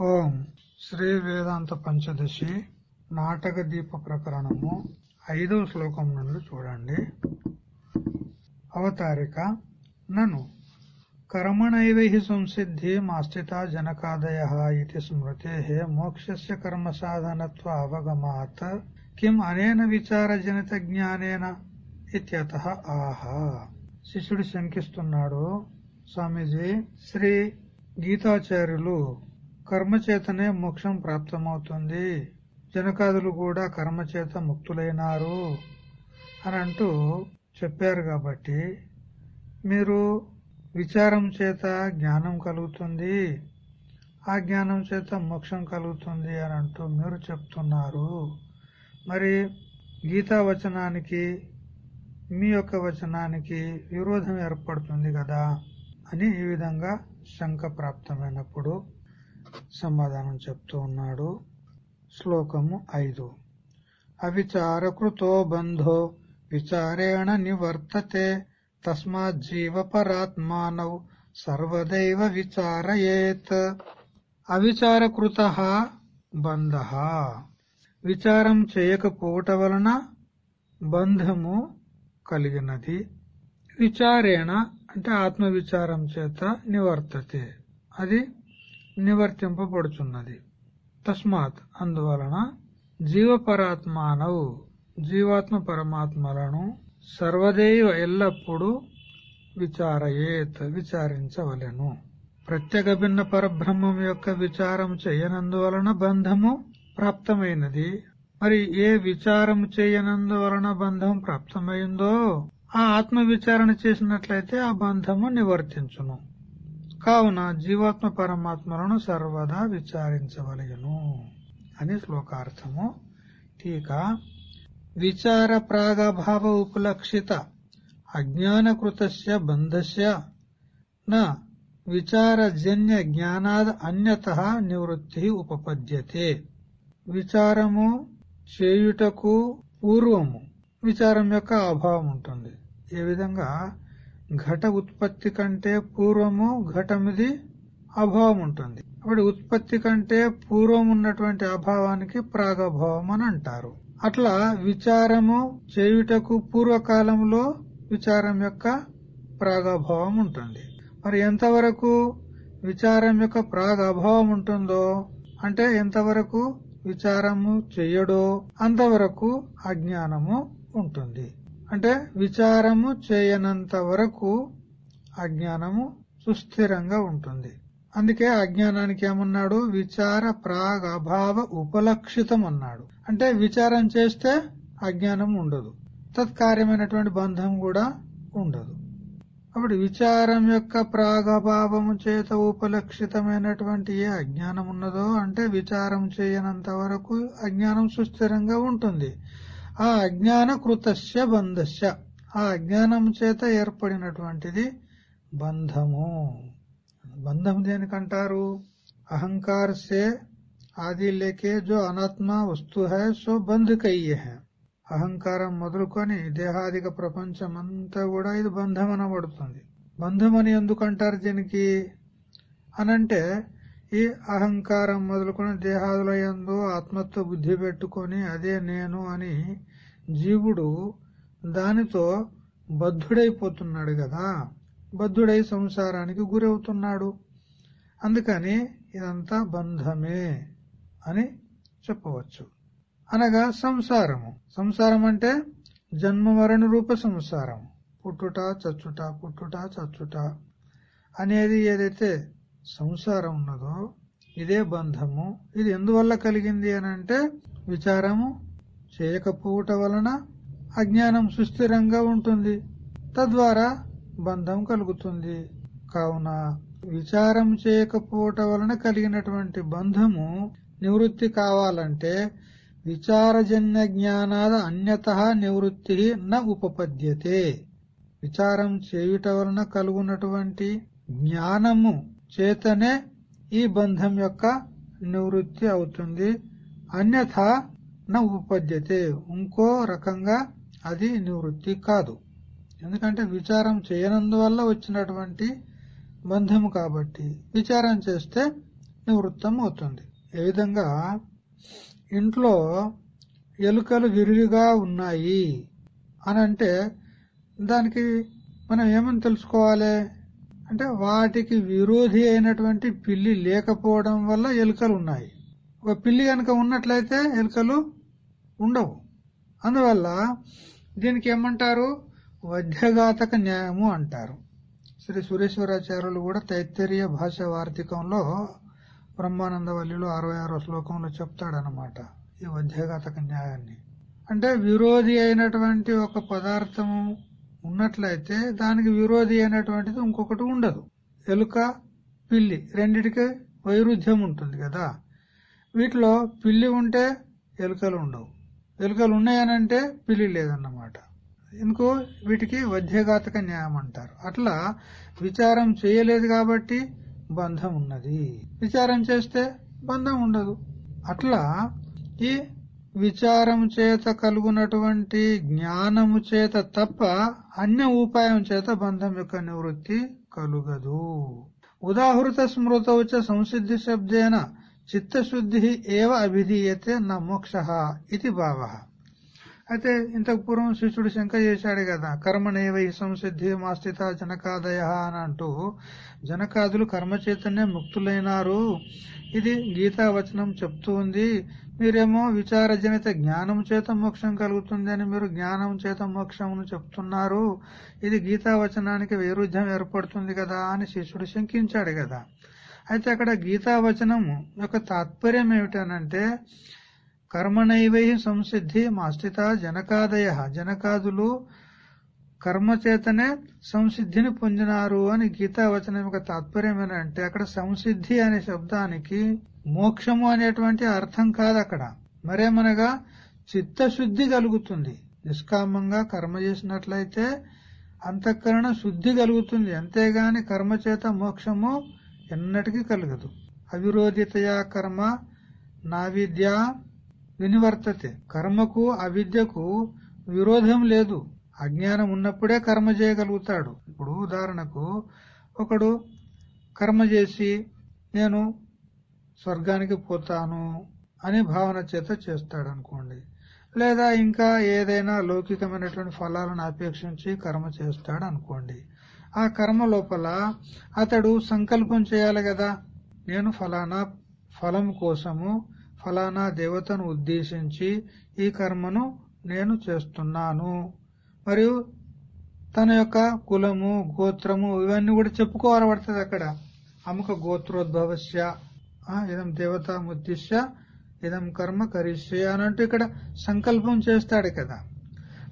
ఓం శ్రీ వేదాంత పంచదశి నాటక దీప ప్రకరణము ఐదవ శ్లోకం నుండి చూడండి. అవతారిక నను. కర్మణైవ హి సంసిద్ధి మాస్థిత జనకాదయ ఇది స్మృతే మోక్షస్య కర్మ సాధనత్వ అవగమాత్ కిం అనేన విచార జనిత జ్ఞానేన ఇత్యత ఆహా. శిష్యుడు శంకిస్తున్నాడు. స్వామీజీ శ్రీ గీతాచార్యులు కర్మచేతనే మోక్షం ప్రాప్తమవుతుంది. జనకాదులు కూడా కర్మచేత ముక్తులైనారు అని అంటూ చెప్పారు కాబట్టి మీరు విచారం చేత జ్ఞానం కలుగుతుంది. ఆ జ్ఞానం చేత మోక్షం కలుగుతుంది అని అంటూ మీరు చెప్తున్నారు. మరి గీతా వచనానికి మీ యొక్క వచనానికి విరోధం ఏర్పడుతుంది కదా అని ఈ విధంగా శంక ప్రాప్తమైనప్పుడు సమాధానం చెప్తూ ఉన్నాడు. శ్లోకము ఐదు. అవిచారకృతో బంధో విచారేణ నివర్తతే తస్మాత్ జీవ పరాత్మానౌ సర్వదైవ విచారయేత్. అవిచారకృత బంధ. విచారం చేయకపోవట వలన బంధము కలిగినది. విచారేణ అంటే ఆత్మవిచారం చేత నివర్తతే. అది నివర్తింపబడుచున్నది. తస్మాత్ అందువలన జీవపరాత్మానవు జీవాత్మ పరమాత్మలను సర్వదేవ ఎల్లప్పుడూ విచారయేత్ విచారించవలెను. ప్రత్యేక భిన్న పరబ్రహ్మం యొక్క విచారం చేయనందువలన బంధము ప్రాప్తమైనది. మరి ఏ విచారం చేయనందువలన బంధం ప్రాప్తమైందో ఆ ఆత్మ విచారణ చేసినట్లయితే ఆ బంధము నివర్తించును. కావున జీవాత్మ పరమాత్మలను సర్వదా విచారించవలయను అని శ్లోకార్థము. టీక. విచార ప్రాగభావ ఉపలక్షిత అజ్ఞానకృత బంధస్య న విచారజన్య జ్ఞానాద్ అన్యత నివృత్తి ఉపపద్యతే. విచారము చేయుటకు పూర్వము విచారం యొక్క అభావం ఉంటుంది. ఏ విధంగా? ఘట ఉత్పత్తి కంటే పూర్వము ఘటమిది అభావం ఉంటుంది. అప్పుడు ఉత్పత్తి కంటే పూర్వం ఉన్నటువంటి అభావానికి ప్రాగభావం అని అంటారు. అట్లా విచారము చేయుటకు పూర్వకాలంలో విచారం యొక్క ప్రాగభావం ఉంటుంది. మరి ఎంతవరకు విచారం యొక్క ప్రాగభావం ఉంటుందో అంటే ఎంతవరకు విచారము చెయ్యడో అంతవరకు అజ్ఞానము ఉంటుంది. అంటే విచారము చేయనంత వరకు అజ్ఞానము సుస్థిరంగా ఉంటుంది. అందుకే అజ్ఞానానికి ఏమన్నాడు? విచార ప్రాగ్ అభావ ఉపలక్షితం అన్నాడు అంటే విచారం చేస్తే అజ్ఞానం ఉండదు. తత్కార్యమైనటువంటి బంధం కూడా ఉండదు. అప్పుడు విచారం యొక్క ప్రాగభావము చేత ఉపలక్షితమైనటువంటి ఏ అజ్ఞానం ఉన్నదో అంటే విచారం చేయనంత వరకు అజ్ఞానం సుస్థిరంగా ఉంటుంది. ఆ అజ్ఞాన కృతస్య బంధస్య. ఆ అజ్ఞానం చేత ఏర్పడినటువంటిది బంధము. బంధం దేనికంటారు? అహంకారసే ఆది లేకే జో అనాత్మ వస్తు హై సో బంధ్ కయ్యే హై అహంకారం మొదలుకొని దేహాదిక ప్రపంచం అంతా కూడా ఇది బంధం అనబడుతుంది బంధం అని ఎందుకంటారు దీనికి? అనంటే ఈ అహంకారం మొదలుకొని దేహాదుల ఎందు ఆత్మత్వ బుద్ధి పెట్టుకొని అదే నేను అని జీవుడు దానితో బద్ధుడైపోతున్నాడు కదా. బద్ధుడై సంసారానికి గురవుతున్నాడు. అందుకని ఇదంతా బంధమే అని చెప్పవచ్చు. అనగా సంసారము. సంసారం అంటే జన్మవరణ రూప సంసారం. పుట్టుట చచ్చుట పుట్టుట చచ్చుట అనేది ఏదైతే సంసారం ఉన్నదో ఇదే బంధము. ఇది ఎందువల్ల కలిగింది అని అంటే విచారము చేయకపోవట వలన అజ్ఞానం సుస్థిరంగా ఉంటుంది. తద్వారా బంధం కలుగుతుంది. కావున విచారం చేయకపోవట వలన కలిగినటువంటి బంధము నివృత్తి కావాలంటే విచారజన్య జ్ఞానాద అన్యత నివృత్తి న ఉపపద్యతే. విచారం చేయుట వలన కలుగునటువంటి జ్ఞానము చేతనే ఈ బంధం యొక్క నివృత్తి అవుతుంది. అన్యథ నా ఉపపద్యతే ఇంకో రకంగా అది నివృత్తి కాదు. ఎందుకంటే విచారం చేయనందువల్ల వచ్చినటువంటి బంధము కాబట్టి విచారం చేస్తే నివృత్తం అవుతుంది. ఏ విధంగా? ఇంట్లో ఎలుకలు విరివిగా ఉన్నాయి అని అంటే దానికి మనం ఏమని తెలుసుకోవాలి? అంటే వాటికి విరోధి అయినటువంటి పిల్లి లేకపోవడం వల్ల ఎలుకలు ఉన్నాయి. ఒక పిల్లి కనుక ఉన్నట్లయితే ఎలుకలు ఉండవు. అందువల్ల దీనికి ఏమంటారు? వధ్యఘాతక న్యాయము అంటారు. శ్రీ సురేశ్వరాచార్యులు కూడా తైత్తరీయ భాష వార్తికంలో బ్రహ్మానందవల్లిలో అరవై ఆరో శ్లోకంలో చెప్తాడనమాట ఈ వధ్యఘాతక న్యాయాన్ని. అంటే విరోధి అయినటువంటి ఒక పదార్థము ఉన్నట్లయితే దానికి విరోధి అయినటువంటిది ఇంకొకటి ఉండదు. ఎలుక పిల్లి రెండిటికి వైరుధ్యం ఉంటుంది కదా. వీటిలో పిల్లి ఉంటే ఎలుకలు ఉండవు. ఎలుకలు ఉన్నాయనంటే పిల్లి లేదన్నమాట. ఇంకో వీటికి వధ్యఘాతక న్యాయం అంటారు. అట్లా విచారం చేయలేదు కాబట్టి బంధం ఉన్నది. విచారం చేస్తే బంధం ఉండదు. అట్లా ఈ విచారం చేత కలుగునటువంటి జ్ఞానము చేత తప్ప అన్య ఉపాయం చేత బంధం యొక్క నివృత్తి కలుగదు. ఉదాహృత స్మృతౌ చ సంసిద్ధి శబ్దేన చిత్తశుద్ధి ఏవ అభిధీయతే నా మోక్ష ఇది భావ. అయితే ఇంతకు పూర్వం శిష్యుడు శంక చేశాడు కదా కర్మనేవ ఈ సంసిద్ధి మాస్థిత జనకాదయ అని అంటూ జనకాదులు కర్మచేతనే ముక్తులైనారు. ఇది గీతావచనం చెప్తూ ఉంది. మీరేమో విచారజనిత జ్ఞానం చేత మోక్షం కలుగుతుంది అని మీరు జ్ఞానం చేత మోక్షమును చెప్తున్నారు. ఇది గీతావచనానికి వైరుధ్యం ఏర్పడుతుంది కదా అని శిష్యుడు శంకించాడు కదా. అయితే అక్కడ గీతావచనము యొక్క తాత్పర్యం ఏమిటనంటే కర్మనైవై సంసిద్ధి మాస్థిత జనకాదయ జనకాదులు కర్మచేతనే సంసిద్ధిని పొందినారు అని గీతావచనం యొక్క తాత్పర్యం ఏంటంటే అక్కడ సంసిద్ధి అనే శబ్దానికి మోక్షము అనేటువంటి అర్థం కాదు అక్కడ. మరేమనగా చిత్తశుద్ధి కలుగుతుంది. నిష్కామంగా కర్మ చేసినట్లయితే అంతఃకరణ శుద్ధి కలుగుతుంది. అంతేగాని కర్మచేత మోక్షము ఎన్నటికీ కలగదు. అవిరోధితయా కర్మ నా విద్య వినివర్తతే. కర్మకు అవిద్యకు విరోధం లేదు. అజ్ఞానం ఉన్నప్పుడే కర్మ చేయగలుగుతాడు. ఇప్పుడు ఉదాహరణకు ఒకడు కర్మ చేసి నేను స్వర్గానికి పోతాను అని భావన చేత చేస్తాడు అనుకోండి లేదా ఇంకా ఏదైనా లౌకికమైనటువంటి ఫలాలను అపేక్షించి కర్మ చేస్తాడు అనుకోండి ఆ కర్మ లోపల అతడు సంకల్పం చేయాలి కదా. నేను ఫలానా ఫలం కోసము ఫలానా దేవతను ఉద్దేశించి ఈ కర్మను నేను చేస్తున్నాను. మరియు తన యొక్క కులము గోత్రము ఇవన్నీ కూడా చెప్పుకోవాలి పడుతుంది అక్కడ. అముక గోత్రోద్భవస్య ఇదం దేవతా ముద్దిశ్య ఇదం కర్మ కరిష్య అనంటూ ఇక్కడ సంకల్పం చేస్తాడు కదా.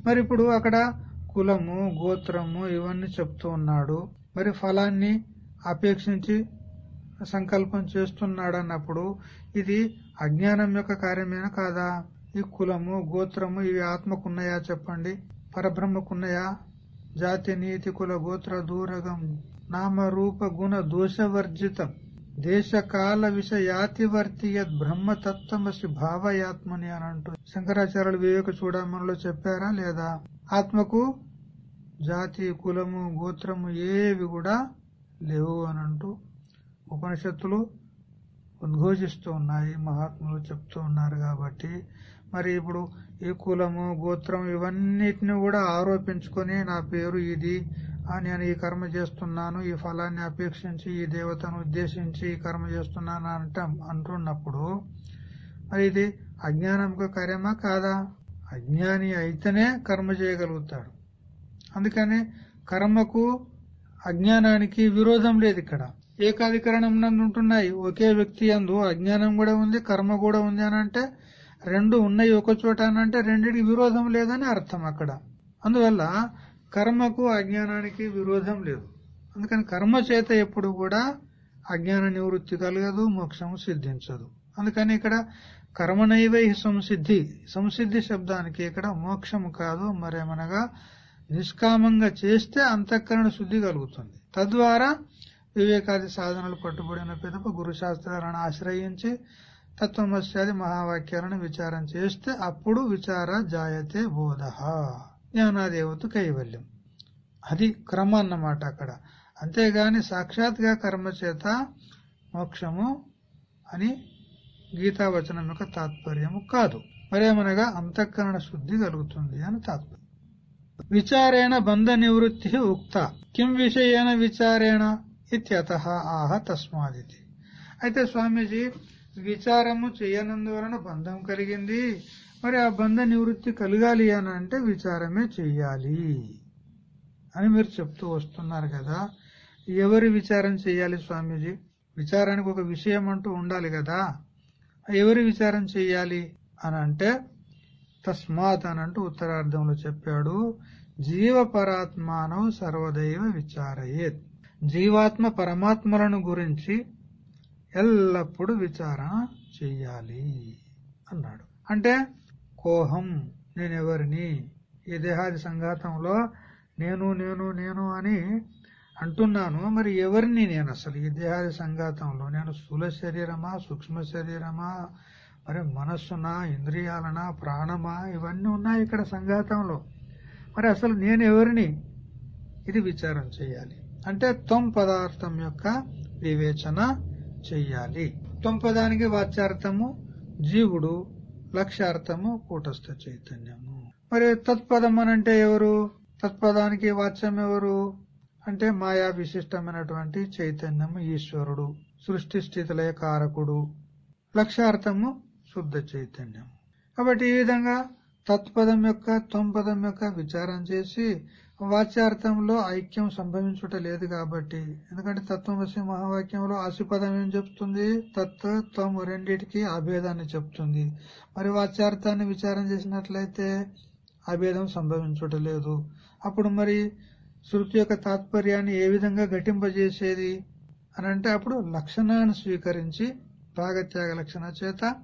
మరి ఇప్పుడు అక్కడ కులము గోత్రము ఇవన్నీ చెప్తూ ఉన్నాడు. మరి ఫలాన్ని అపేక్షించి సంకల్పం చేస్తున్నాడు అన్నప్పుడు ఇది అజ్ఞానం యొక్క కార్యమేనా కాదా? ఈ కులము గోత్రము ఇవి ఆత్మకున్నాయా చెప్పండి. పరబ్రహ్మకున్నయా? జాతి నీతి కుల గోత్ర దూరగం. నామ రూప గుణ దోషవర్జితం దేశకాల విషయాతివర్తి యద్ బ్రహ్మతత్వమసి భావయాత్మని అని అంటూ శంకరాచార్యులు వివేక చూడమనిలో చెప్పారా లేదా? ఆత్మకు జాతి కులము గోత్రము ఏవి కూడా లేవు అని అంటూ ఉపనిషత్తులు ఉద్ఘోషిస్తూ ఉన్నాయి మహాత్ములు చెప్తూ ఉన్నారు కాబట్టి. మరి ఇప్పుడు ఈ కులము గోత్రం ఇవన్నిటిని కూడా ఆరోపించుకొని నా పేరు ఇది నేను ఈ కర్మ చేస్తున్నాను. ఈ ఫలాన్ని అపేక్షించి ఈ దేవతను ఉద్దేశించి ఈ కర్మ చేస్తున్నాను అంటాం అంటున్నప్పుడు మరి ఇది అజ్ఞానంకు కార్యమా కాదా? అజ్ఞాని అయితేనే కర్మ చేయగలుగుతాడు. అందుకని కర్మకు అజ్ఞానానికి విరోధం లేదు ఇక్కడ. ఏకాధికరణం నందు ఉంటున్నాయి ఒకే వ్యక్తి అందు అజ్ఞానం కూడా ఉంది కర్మ కూడా ఉంది అని అంటే రెండు ఉన్నాయి ఒకచోట అంటే రెండింటికి విరోధం లేదని అర్థం అక్కడ. అందువల్ల కర్మకు అజ్ఞానానికి విరోధం లేదు. అందుకని కర్మ చేత ఎప్పుడు కూడా అజ్ఞాన నివృత్తి కలగదు మోక్షము సిద్ధించదు. అందుకని ఇక్కడ కర్మనైవై సంసిద్ధి సంసిద్ధి శబ్దానికి ఇక్కడ మోక్షము కాదు మరేమనగా నిష్కామంగా చేస్తే అంతఃకరణ శుద్ధి కలుగుతుంది. తద్వారా వివేకాది సాధనలు పట్టుబడిన పిదప గురు శాస్త్రాలను ఆశ్రయించి తత్వమస్యాది మహావాక్యాలను విచారం చేస్తే అప్పుడు విచార జాయతే బోధ. జ్ఞానాదేవత కైవల్యం. అది క్రమ అన్నమాట అక్కడ. అంతేగాని సాక్షాత్గా కర్మ చేత మోక్షము అని గీతావచనం యొక్క తాత్పర్యము కాదు. మరేమనగా అంతఃకరణ శుద్ధి కలుగుతుంది అని తాత్పర్యం. విచారేణ బంధ నివృత్తి ఉక్త. కిం విషయేన విచారేణ? ఇత్యత. ఆహ తస్మాదితి. అయితే స్వామీజీ విచారము చేయనందువలన బంధం కలిగింది. మరి ఆ బంధ నివృత్తి కలగాలి అని అంటే విచారమే చెయ్యాలి అని మీరు చెప్తూ వస్తున్నారు కదా. ఎవరి విచారం చేయాలి స్వామీజీ? విచారానికి ఒక విషయం అంటూ ఉండాలి కదా. ఎవరి విచారం చెయ్యాలి అని అంటే తస్మాత్ అని అంటూ ఉత్తరార్థంలో చెప్పాడు. జీవ పరాత్మానం సర్వదైవ విచారయేత్. జీవాత్మ పరమాత్మలను గురించి ఎల్లప్పుడూ విచారణ చెయ్యాలి అన్నాడు. అంటే కోహం నేనెవరిని? ఈ దేహాది సంఘాతంలో నేను నేను నేను అని అంటున్నాను. మరి ఎవరిని నేను అసలు? ఈ దేహాది సంఘాతంలో నేను స్థూల శరీరమా సూక్ష్మ శరీరమా? మరి మనస్సునా ఇంద్రియాలనా ప్రాణమా? ఇవన్నీ ఉన్నాయి ఇక్కడ సంఘాతంలో. మరి అసలు నేను ఎవరిని? ఇది విచారం చేయాలి అంటే తొం పదార్థం యొక్క వివేచన చెయ్యాలి. తొంపదానికి వాచ్యార్థము జీవుడు లక్ష్యార్థము కూటస్థ చైతన్యము. మరి తత్పదం అనంటే ఎవరు? తత్పదానికి వాచ్యం ఎవరు? అంటే మాయా విశిష్టమైనటువంటి చైతన్యము ఈశ్వరుడు సృష్టి స్థితిలయ కారకుడు. లక్ష్యార్థము శుద్ధ చైతన్యం కాబట్టి ఈ విధంగా తత్పదం యొక్క తొంపదం యొక్క విచారం చేసి వాచ్యార్థంలో ఐక్యం సంభవించుట లేదు కాబట్టి. ఎందుకంటే తత్వమసి మహావాక్యంలో ఆశిపదం ఏం చెప్తుంది? తత్ త్వం అభేదాన్ని చెప్తుంది. మరి వాచ్యార్థాన్ని విచారం చేసినట్లయితే అభేదం సంభవించుట లేదు. అప్పుడు మరి శృతి యొక్క తాత్పర్యాన్ని ఏ విధంగా ఘటింపజేసేది? అని అంటే అప్పుడు లక్షణాన్ని స్వీకరించి భాగత్యాగ లక్షణ చేత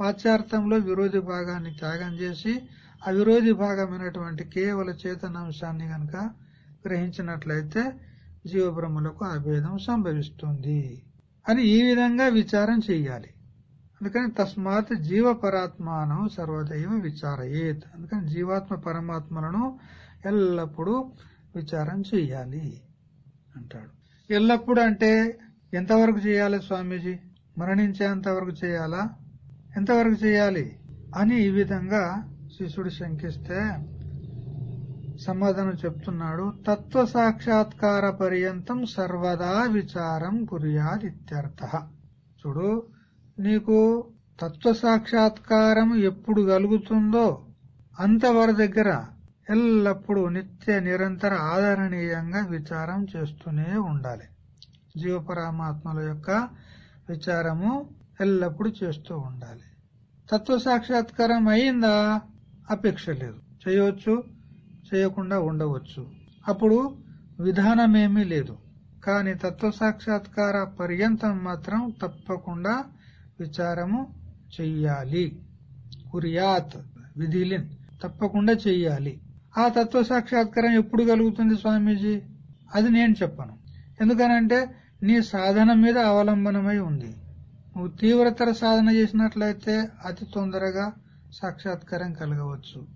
వాచ్యార్థంలో విరోధి భాగాన్ని త్యాగం చేసి అవిరోధి భాగమైనటువంటి కేవల చేతనాంశాన్ని గనక గ్రహించినట్లయితే జీవబ్రహ్మలకు అభేదం సంభవిస్తుంది అని ఈ విధంగా విచారం చెయ్యాలి. అందుకని తస్మాత్ జీవ పరాత్మానం సర్వదైవ విచారయేత్. అందుకని జీవాత్మ పరమాత్మలను ఎల్లప్పుడూ విచారం చెయ్యాలి అంటాడు. ఎల్లప్పుడు అంటే ఎంతవరకు చేయాలి స్వామీజీ? మరణించేంత వరకు చేయాలా? ఎంతవరకు చేయాలి? అని ఈ విధంగా శిష్యుడు శంకిస్తే సమాధానం చెప్తున్నాడు తత్వ సాక్షాత్కార పర్యంతం సర్వదా విచారం కుర్యాదిత్యర్థ. చూడు నీకు తత్వ సాక్షాత్కారం ఎప్పుడు కలుగుతుందో అంతవర దగ్గర ఎల్లప్పుడూ నిత్య నిరంతర ఆదరణీయంగా విచారం చేస్తూనే ఉండాలి. జీవపరమాత్మల యొక్క విచారము ఎల్లప్పుడూ చేస్తూ ఉండాలి. తత్వ సాక్షాత్కారం అయిందా? అపేక్ష లేదు. చేయవచ్చు చేయకుండా ఉండవచ్చు. అప్పుడు విధానమేమీ లేదు. కానీ తత్వ సాక్షాత్కార పర్యంతం మాత్రం తప్పకుండా విచారము చెయ్యాలి. కురియాత్ విధిలిన్ తప్పకుండా చెయ్యాలి. ఆ తత్వ సాక్షాత్కారం ఎప్పుడు కలుగుతుంది స్వామీజీ? అది నేను చెప్పను. ఎందుకనంటే నీ సాధన మీద అవలంబనమై ఉంది. నువ్వు తీవ్రతర సాధన చేసినట్లయితే అతి తొందరగా సాక్షాత్కారం కలగవచ్చు.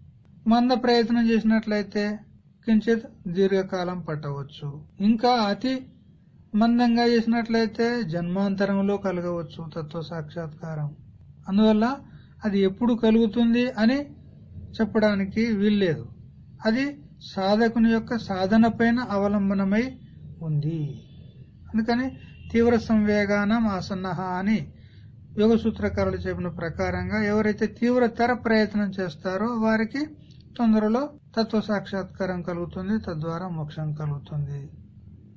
మంద ప్రయత్నం చేసినట్లయితే కించిత్ దీర్ఘకాలం పట్టవచ్చు. ఇంకా అతి మందంగా చేసినట్లయితే జన్మాంతరంలో కలగవచ్చు తత్వ సాక్షాత్కారం. అందువల్ల అది ఎప్పుడు కలుగుతుంది అని చెప్పడానికి వీల్లేదు. అది సాధకుని యొక్క సాధన పైన అవలంబనమై ఉంది. అందుకని తీవ్ర సంవేగానం ఆసన్నహ అని యోగ సూత్రకారులు చెప్పిన ప్రకారంగా ఎవరైతే తీవ్రతర ప్రయత్నం చేస్తారో వారికి తొందరలో తత్వ సాక్షాత్కారం కలుగుతుంది తద్వారా మోక్షం కలుగుతుంది.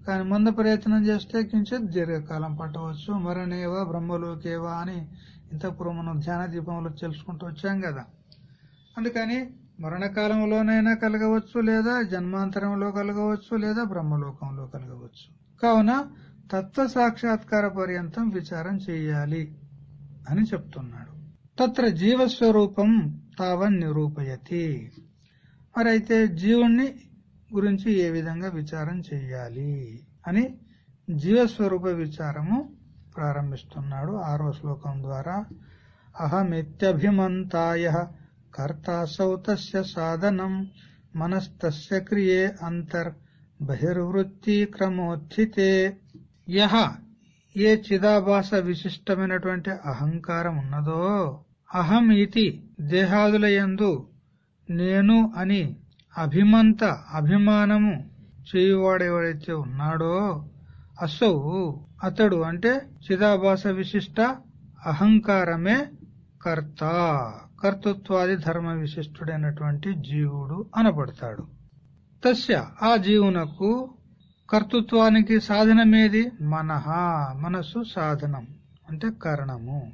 కానీ మంద ప్రయత్నం చేస్తే కించిత్ దీర్ఘకాలం పట్టవచ్చు. మరణేవా బ్రహ్మలోకేవా అని ఇంతపూర్వం మనం ధ్యాన దీపంలో తెలుసుకుంటూ వచ్చాం కదా. అందుకని మరణకాలంలోనైనా కలగవచ్చు లేదా జన్మాంతరంలో కలగవచ్చు లేదా బ్రహ్మలోకంలో కలగవచ్చు. కావున తత్వ సాక్షాత్కార పర్యంతం విచారం చేయాలి. అని చెప్తున్నాడు. తత్ర జీవస్వరూపం తావన్ నిరూపయతి. అయితే జీవుణ్ణి గురించి ఏ విధంగా విచారం చెయ్యాలి అని జీవస్వరూప విచారము ప్రారంభిస్తున్నాడు ఆరో శ్లోకం ద్వారా. అహమిత్యభిమంతాయ కర్తాసౌ తస్య సాధనం మనస్తస్య క్రియే అంతర్ బహిర్వృత్తి క్రమోత్థితే. యహ ఏ చిదాభాస విశిష్టమైనటువంటి అహంకారం ఉన్నదో అహం ఇతి దేహాదుల యందు నేను అని అభిమంత అభిమానము చేయువాడెవడైతే ఉన్నాడో అసౌ అతడు అంటే చిదాభాస విశిష్ట అహంకారమే కర్త కర్తృత్వాది ధర్మ విశిష్టుడైనటువంటి జీవుడు అనబడతాడు. తస్య ఆ జీవునకు కర్తృత్వానికి సాధనమేది? మనహ మనస్సు సాధనం. అంటే కరణము.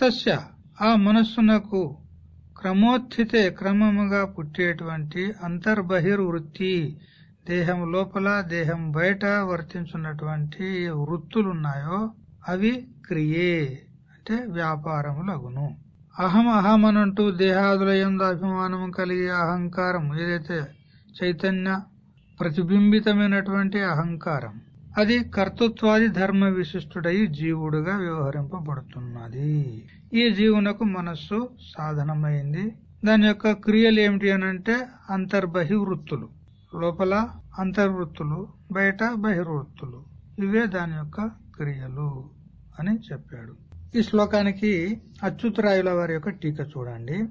తస్య ఆ మనస్సునకు క్రమోత్థితే క్రమముగా పుట్టేటువంటి అంతర్బహిర్వృత్తి దేహం లోపల దేహం బయట వర్తించున్నటువంటి వృత్తులున్నాయో అవి క్రియే. అంటే వ్యాపారములగును అహం అహం అనంటూ దేహాదుల ఎందు అభిమానం కలిగే అహంకారం ఏదైతే చైతన్య ప్రతిబింబితమైనటువంటి అహంకారం. అది కర్తృత్వాది ధర్మ విశిష్టుడై జీవుడుగా వ్యవహరింపబడుతున్నది. ఈ జీవునకు మనస్సు సాధనమైంది. దాని యొక్క క్రియలు ఏమిటి అనంటే అంతర్బహివృత్తులు. లోపల అంతర్వృత్తులు బయట బహిర్వృత్తులు. ఇవే దాని యొక్క క్రియలు అని చెప్పాడు. ఈ శ్లోకానికి అచ్యుతరాయుల వారి యొక్క టీక చూడండి.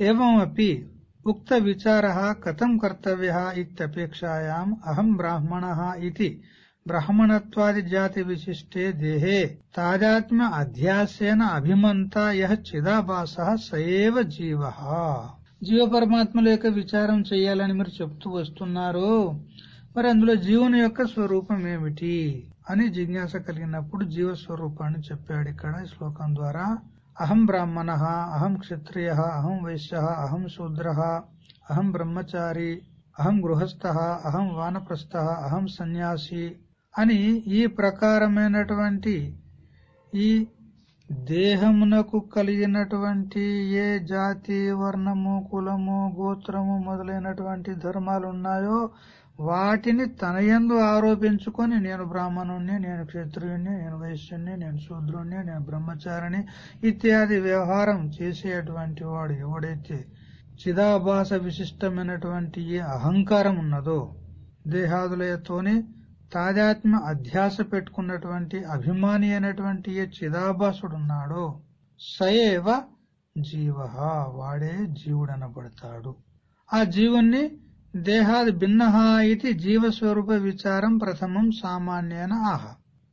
ఏవం అపి ఉక్త విచార కథం కర్తవ్య ఇత్యపేక్షాయాం అహం బ్రాహ్మణ ఇది బ్రాహ్మణత్వాది జాతి విశిష్టే దేహే తాదాత్మ్య అధ్యాసేన అభిమంత యహ చిదాభాస సయేవ జీవ జీవ పరమాత్మల యొక్క విచారం చేయాలని మీరు చెప్తూ వస్తున్నారు। మరి అందులో జీవుని యొక్క స్వరూపం ఏమిటి? అని జిజ్ఞాస కలిగినప్పుడు జీవస్వరూపాన్ని చెప్పాడు ఇక్కడ శ్లోకం ద్వారా। అహం బ్రాహ్మణ అహం క్షత్రియ అహం వైశ్య అహం శూద్ర అహం బ్రహ్మచారి అహం గృహస్థ అహం వానప్రస్థ అహం సన్యాసి అని ఈ ప్రకారమైనటువంటి ఈ దేహమునకు కలిగినటువంటి ఏ జాతి వర్ణము కులము గోత్రము మొదలైనటువంటి ధర్మాలు ఉన్నాయో వాటిని తనయందు ఆరోపించుకొని నేను బ్రాహ్మణుణ్ణి నేను క్షత్రియుణ్ణి నేను వైశ్యుణ్ణి నేను శూద్రుణ్ణి నేను బ్రహ్మచారిని ఇత్యాది వ్యవహారం చేసేటువంటి వాడు ఎవడైతే చిదాభాస విశిష్టమైనటువంటి ఏ అహంకారం ఉన్నదో దేహాదులతోని తాదాత్మ అధ్యాస పెట్టుకున్నటువంటి అభిమాని అయినటువంటి ఏ చిదాభాసుడున్నాడో సయేవ జీవ వాడే జీవుడనబడతాడు. ఆ జీవుణ్ణి దేహాది భిన్న ఇది జీవస్వరూప విచారం ప్రథమం సామాన్యన ఆహ.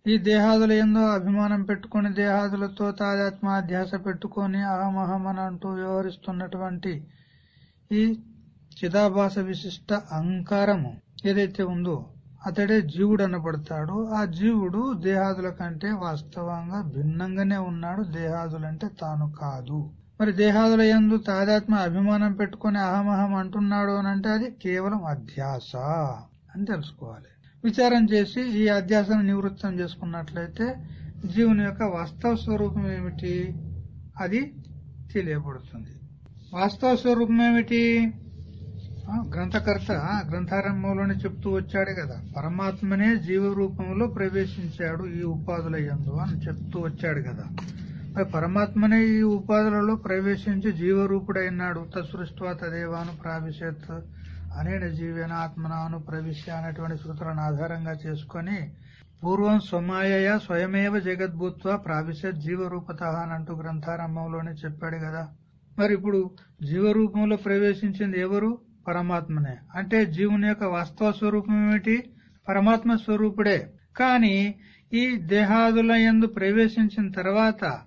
ఈ దేహాదుల ఎందో అభిమానం పెట్టుకుని దేహాదులతో తాదాత్మాధ్యాస పెట్టుకుని అహమహం అని అంటూ వ్యవహరిస్తున్నటువంటి ఈ చిదాభాస విశిష్ట అహంకారము ఏదైతే ఉందో అతడే జీవుడు అనబడతాడు ఆ జీవుడు దేహాదుల కంటే వాస్తవంగా భిన్నంగానే ఉన్నాడు. దేహాదులంటే తాను కాదు. మరి దేహాదుల ఎందు తాదాత్మ అభిమానం పెట్టుకుని అహమహం అంటున్నాడు అని అంటే అది కేవలం అధ్యాస అని తెలుసుకోవాలి. విచారం చేసి ఈ అధ్యాసను నివృత్తం చేసుకున్నట్లయితే జీవుని యొక్క వాస్తవ స్వరూపం ఏమిటి? అది తెలియబడుతుంది. వాస్తవ స్వరూపం ఏమిటి? గ్రంథకర్త గ్రంథారంభంలోనే చెప్తూ వచ్చాడు కదా. పరమాత్మనే జీవ రూపంలో ప్రవేశించాడు ఈ ఉపాధులయ్యందు అని చెప్తూ వచ్చాడు కదా. పరమాత్మనే ఈ ఉపాధులలో ప్రవేశించి జీవరూపుడైనాడు. తసృష్ట్వా తదేవాను ప్రావిశత్ అనేన జీవేన ఆత్మనాను ప్రవిశ్య అనేటువంటి శృతులను ఆధారంగా చేసుకుని పూర్వం స్వమాయ స్వయమేవ జగద్భూత్వ ప్రావిశత్ జీవరూపత అని అంటూ గ్రంథారంభంలోనే చెప్పాడు కదా. మరి ఇప్పుడు జీవరూపంలో ప్రవేశించింది ఎవరు? పరమాత్మనే. అంటే జీవుని యొక్క వాస్తవ స్వరూపం ఏమిటి? పరమాత్మ స్వరూపుడే. కాని ఈ దేహాదుల ఎందు ప్రవేశించిన తర్వాత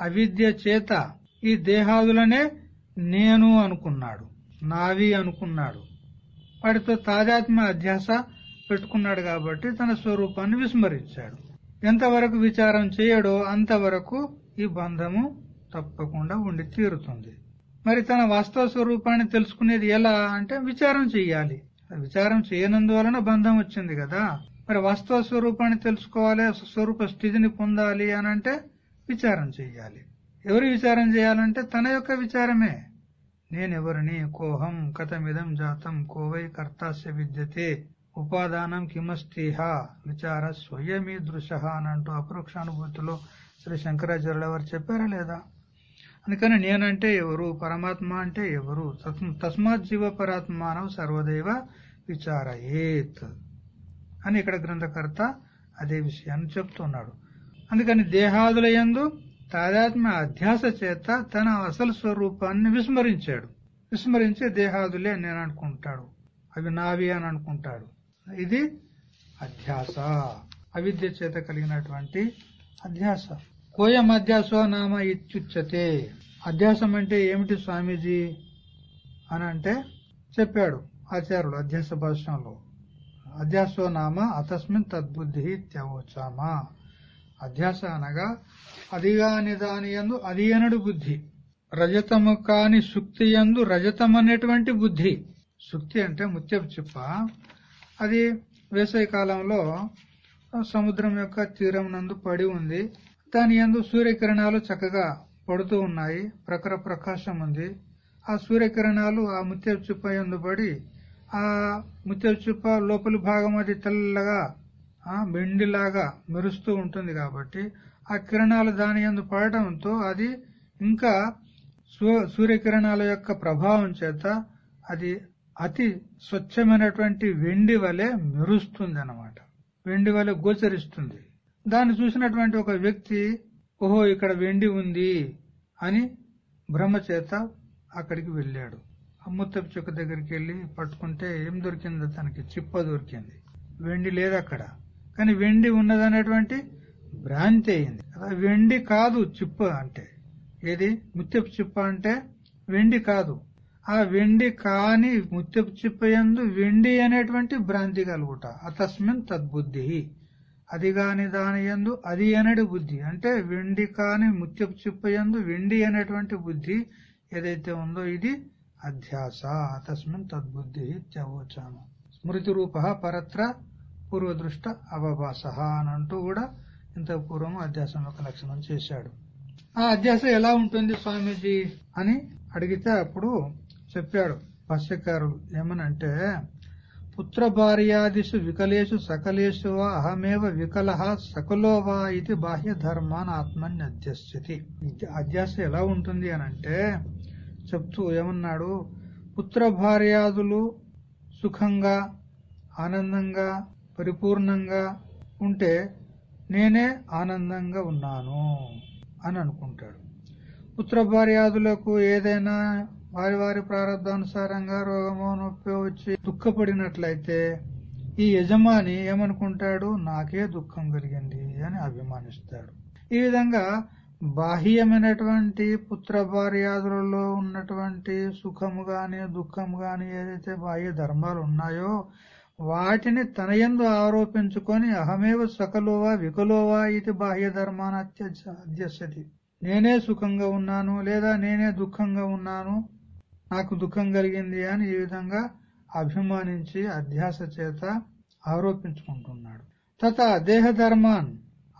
అవిద్య చేత ఈ దేహాదులనే నేను అనుకున్నాడు నావి అనుకున్నాడు. వాటితో తాజాత్మ అధ్యాస పెట్టుకున్నాడు కాబట్టి తన స్వరూపాన్ని విస్మరించాడు. ఎంతవరకు విచారం చేయడో అంతవరకు ఈ బంధము తప్పకుండా ఉండి తీరుతుంది. మరి తన వాస్తవ స్వరూపాన్ని తెలుసుకునేది ఎలా అంటే విచారం చెయ్యాలి. విచారం చేయనందువలన బంధం వచ్చింది కదా. మరి వాస్తవ స్వరూపాన్ని తెలుసుకోవాలి స్వరూప స్థితిని పొందాలి అని అంటే విచారం చెయ్యాలి. ఎవరు విచారం చేయాలంటే తన యొక్క విచారమే. నేనెవరిని? కోహం కథమిదం జాతం కోవై కర్తాస్య విద్యతే ఉపాదానం కిమస్తిహ విచార స్వయమీ దృశ అని అంటూ అపరోక్షానుభూతిలో శ్రీ శంకరాచార్యులు ఎవరు చెప్పారా లేదా? అందుకని నేనంటే ఎవరు? పరమాత్మ అంటే ఎవరు? తస్మాత్ జీవ పరాత్మానం సర్వదైవ విచారయేత్ అని ఇక్కడ గ్రంథకర్త అదే విషయాన్ని చెప్తున్నాడు. అందుకని దేహాదుల యందు తాదాత్మ్య అధ్యాస చేత తన అసలు స్వరూపాన్ని విస్మరించాడు. విస్మరించి దేహాదులే నేను అనుకుంటాడు. అవి నావి అని అనుకుంటాడు. ఇది అధ్యాస. అవిద్య చేత కలిగినటువంటి అధ్యాస. కోయం అధ్యాసో నామ ఇత్యుచ్యతే. అధ్యాసం అంటే ఏమిటి స్వామీజీ? అని అంటే చెప్పాడు ఆచార్యుడు అధ్యాస భాషలో అధ్యాసో నామ అతస్మిన్ తద్బుద్ధి త్యవోచామా. అధ్యాస అనగా అదిగా నిదాని ఎందు అది అనడు బుద్ధి. రజతము కాని సుక్తి ఎందు రజతం అనేటువంటి బుద్ధి. సుక్తి అంటే ముత్యపు చిప్ప అది వేసవి కాలంలో సముద్రం యొక్క తీరం నందు పడి ఉంది. దాని ఎందు సూర్యకిరణాలు చక్కగా పడుతూ ఉన్నాయి. ప్రఖర ప్రకాశం ఉంది. ఆ సూర్యకిరణాలు ఆ ముత్యపు చిప్ప ఎందు పడి ఆ ముత్యపు చిప్ప లోపలి భాగం అది తెల్లగా వెండిలాగా మెరుస్తూ ఉంటుంది కాబట్టి ఆ కిరణాలు దాని ఎందు పడటంతో అది ఇంకా సూర్యకిరణాల యొక్క ప్రభావం చేత అది అతి స్వచ్ఛమైనటువంటి వెండి వలె మెరుస్తుంది అన్నమాట వెండి వలె గోచరిస్తుంది. దాన్ని చూసినటువంటి ఒక వ్యక్తి ఓహో ఇక్కడ వెండి ఉంది అని భ్రమ చేత అక్కడికి వెళ్ళాడు. అమ్ముత్తపు చెక్క దగ్గరికి వెళ్ళి పట్టుకుంటే ఏం దొరికింది తనకి చిప్ప దొరికింది. వెండి లేదు అక్కడ కానీ వెండి ఉన్నదనేటువంటి భ్రాంతి అయింది. వెండి కాదు చిప్ప అంటే. ఏది? ముత్యపు చిప్ప అంటే వెండి కాదు. ఆ వెండి కాని ముత్యపు చిప్ప ఎందు వెండి అనేటువంటి భ్రాంతి కలుగుట. అతస్మిన్ తద్బుద్ధి. అది కాని దాని ఎందు అది అనేది బుద్ధి. అంటే వెండి కాని ముత్యపు చిప్ప ఎందు వెండి అనేటువంటి బుద్ధి ఏదైతే ఉందో ఇది అధ్యాస. అతస్మిన్ తద్బుద్ధి త్యవోచాము స్మృతి రూప పరత్ర పూర్వదృష్ట అవభాస అని అంటూ కూడా ఇంత పూర్వం అధ్యాసం యొక్క లక్షణం చేశాడు. ఆ అధ్యాస ఎలా ఉంటుంది స్వామీజీ అని అడిగితే అప్పుడు చెప్పాడు భాష్యకారుడు ఏమనంటే పుత్ర భార్యాదిషు వికలేషు సకలేషు వా అహమేవ వికల సకలో వా ఇది బాహ్య ధర్మాన్ ఆత్మని అధ్యస్థితి అధ్యాస ఎలా ఉంటుంది అనంటే చెప్తూ ఏమన్నాడు పుత్ర భార్యాదులు సుఖంగా ఆనందంగా పరిపూర్ణంగా ఉంటే నేనే ఆనందంగా ఉన్నాను అని అనుకుంటాడు. పుత్ర భార్యాదులకు ఏదైనా వారి వారి ప్రారంభానుసారంగా రోగమో నొప్పి వచ్చి దుఃఖపడినట్లయితే ఈ యజమాని ఏమనుకుంటాడు? నాకే దుఃఖం కలిగింది అని అభిమానిస్తాడు. ఈ విధంగా బాహ్యమైనటువంటి పుత్ర భార్యాదులలో ఉన్నటువంటి సుఖము గాని దుఃఖము గాని ఏదైతే బాహ్య ధర్మాలు ఉన్నాయో వాటిని తనయందు ఆరోపించుకొని అహమేవ సకలోవా వికలోవా ఇది బాహ్య ధర్మాన్ అధ్యసతి నేనే సుఖంగా ఉన్నాను లేదా నేనే దుఃఖంగా ఉన్నాను నాకు దుఃఖం కలిగింది అని ఈ విధంగా అభిమానించి అధ్యాస చేత ఆరోపించుకుంటున్నాడు. తత దేహధర్మాన్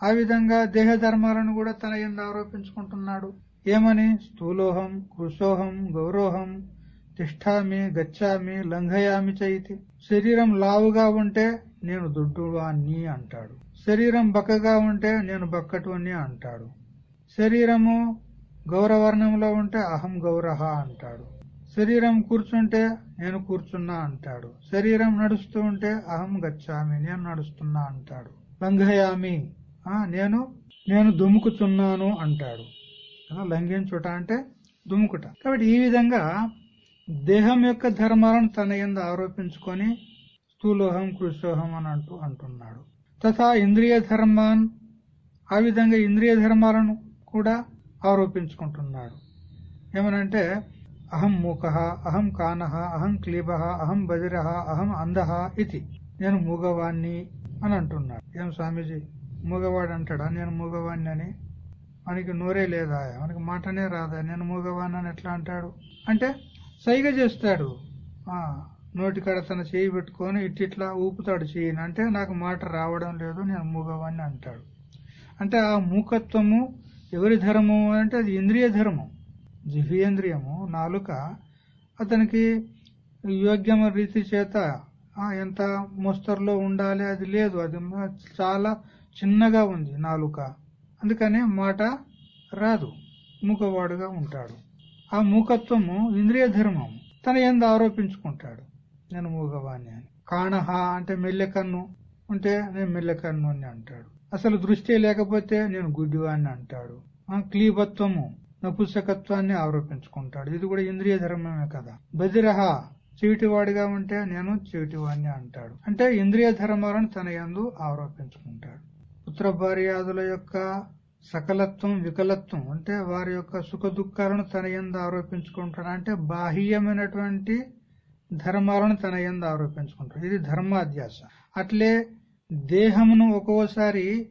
ఆ విధంగా దేహధర్మాలను కూడా తన ఎందు ఆరోపించుకుంటున్నాడు. ఏమని? స్థూలోహం కృషోహం గౌరోహం తిష్టామి గచ్చామి లంఘయామి చైతి. శరీరం లావుగా ఉంటే నేను దొడ్డువాణ్ణి అంటాడు. శరీరం బక్కగా ఉంటే నేను బక్కటుని అంటాడు. శరీరము గౌరవర్ణంలో ఉంటే అహం గౌరహ అంటాడు. శరీరం కూర్చుంటే నేను కూర్చున్నా అంటాడు. శరీరం నడుస్తూ ఉంటే అహం గచ్చామి నేను నడుస్తున్నా అంటాడు. లంఘయామి నేను నేను దుముకుతున్నాను అంటాడు. లంఘించుట అంటే దుముకుట కాబట్టి ఈ విధంగా దేహం యొక్క ధర్మాలను తన ఎందు ఆరోపించుకొని స్థూలోహం కృషోహం అని అంటూ అంటున్నాడు. తథా ఇంద్రియ ధర్మాన్ ఆ విధంగా ఇంద్రియ ధర్మాలను కూడా ఆరోపించుకుంటున్నాడు. ఏమనంటే అహం మూక అహం కాన అహం క్లీబ అహం బదిర అహం అంధ ఇది. నేను మూగవాణ్ణి అని అంటున్నాడు. ఏం స్వామీజీ మూగవాడు అంటాడా? నేను మూగవాణ్ణి అని? మనకి నోరే లేదా? మనకి మాటనే రాదా? నేను మూగవాణ్ణి అని ఎట్లా అంటాడు? అంటే సైగ చేస్తాడు. నోటికాడ తన చేయి పెట్టుకొని ఇట్టిట్లా ఊపుతాడు చేయను. అంటే నాకు మాట రావడం లేదు నేను మూగవాణ్ణి అంటాడు. అంటే ఆ మూకత్వము ఎవరి ధర్మము అంటే అది ఇంద్రియ ధర్మం. జిహ్వేంద్రియము నాలుక అతనికి యోగ్యమ రీతి చేత ఎంత మోస్తరులో ఉండాలి అది లేదు. అది చాలా చిన్నగా ఉంది నాలుక. అందుకనే మాట రాదు. మూకవాడుగా ఉంటాడు. ఆ మూకత్వము ఇంద్రియ ధర్మం తన ఎందు ఆరోపించుకుంటాడు. నేను మూగవాణ్ణి అని. కాణహ అంటే మెల్లెకన్ను ఉంటే నేను మెల్లెకన్ను అని అంటాడు. అసలు దృష్టి లేకపోతే నేను గుడ్డివాణ్ణి అంటాడు. ఆ, క్లీబత్వము నపుంసకత్వాన్ని ఆరోపించుకుంటాడు. ఇది కూడా ఇంద్రియ ధర్మమే కదా. బదిరహ చెవిటివాడిగా ఉంటే నేను చెవిటివాణ్ణి అంటాడు. అంటే ఇంద్రియ ధర్మాలను తన యందు ఆరోపించుకుంటాడు. పుత్ర భార్యాదుల యొక్క సకలత్వం వికలత్వం అంటే వారి యొక్క సుఖ దుఃఖాలను తన ఎందు ఆరోపించుకుంటాడు అంటే బాహ్యమైనటువంటి ధర్మాలను తన ఎందు ఆరోపించుకుంటాడు ఇది ధర్మాధ్యాస. అట్లే దేహమును ఒక్కోసారి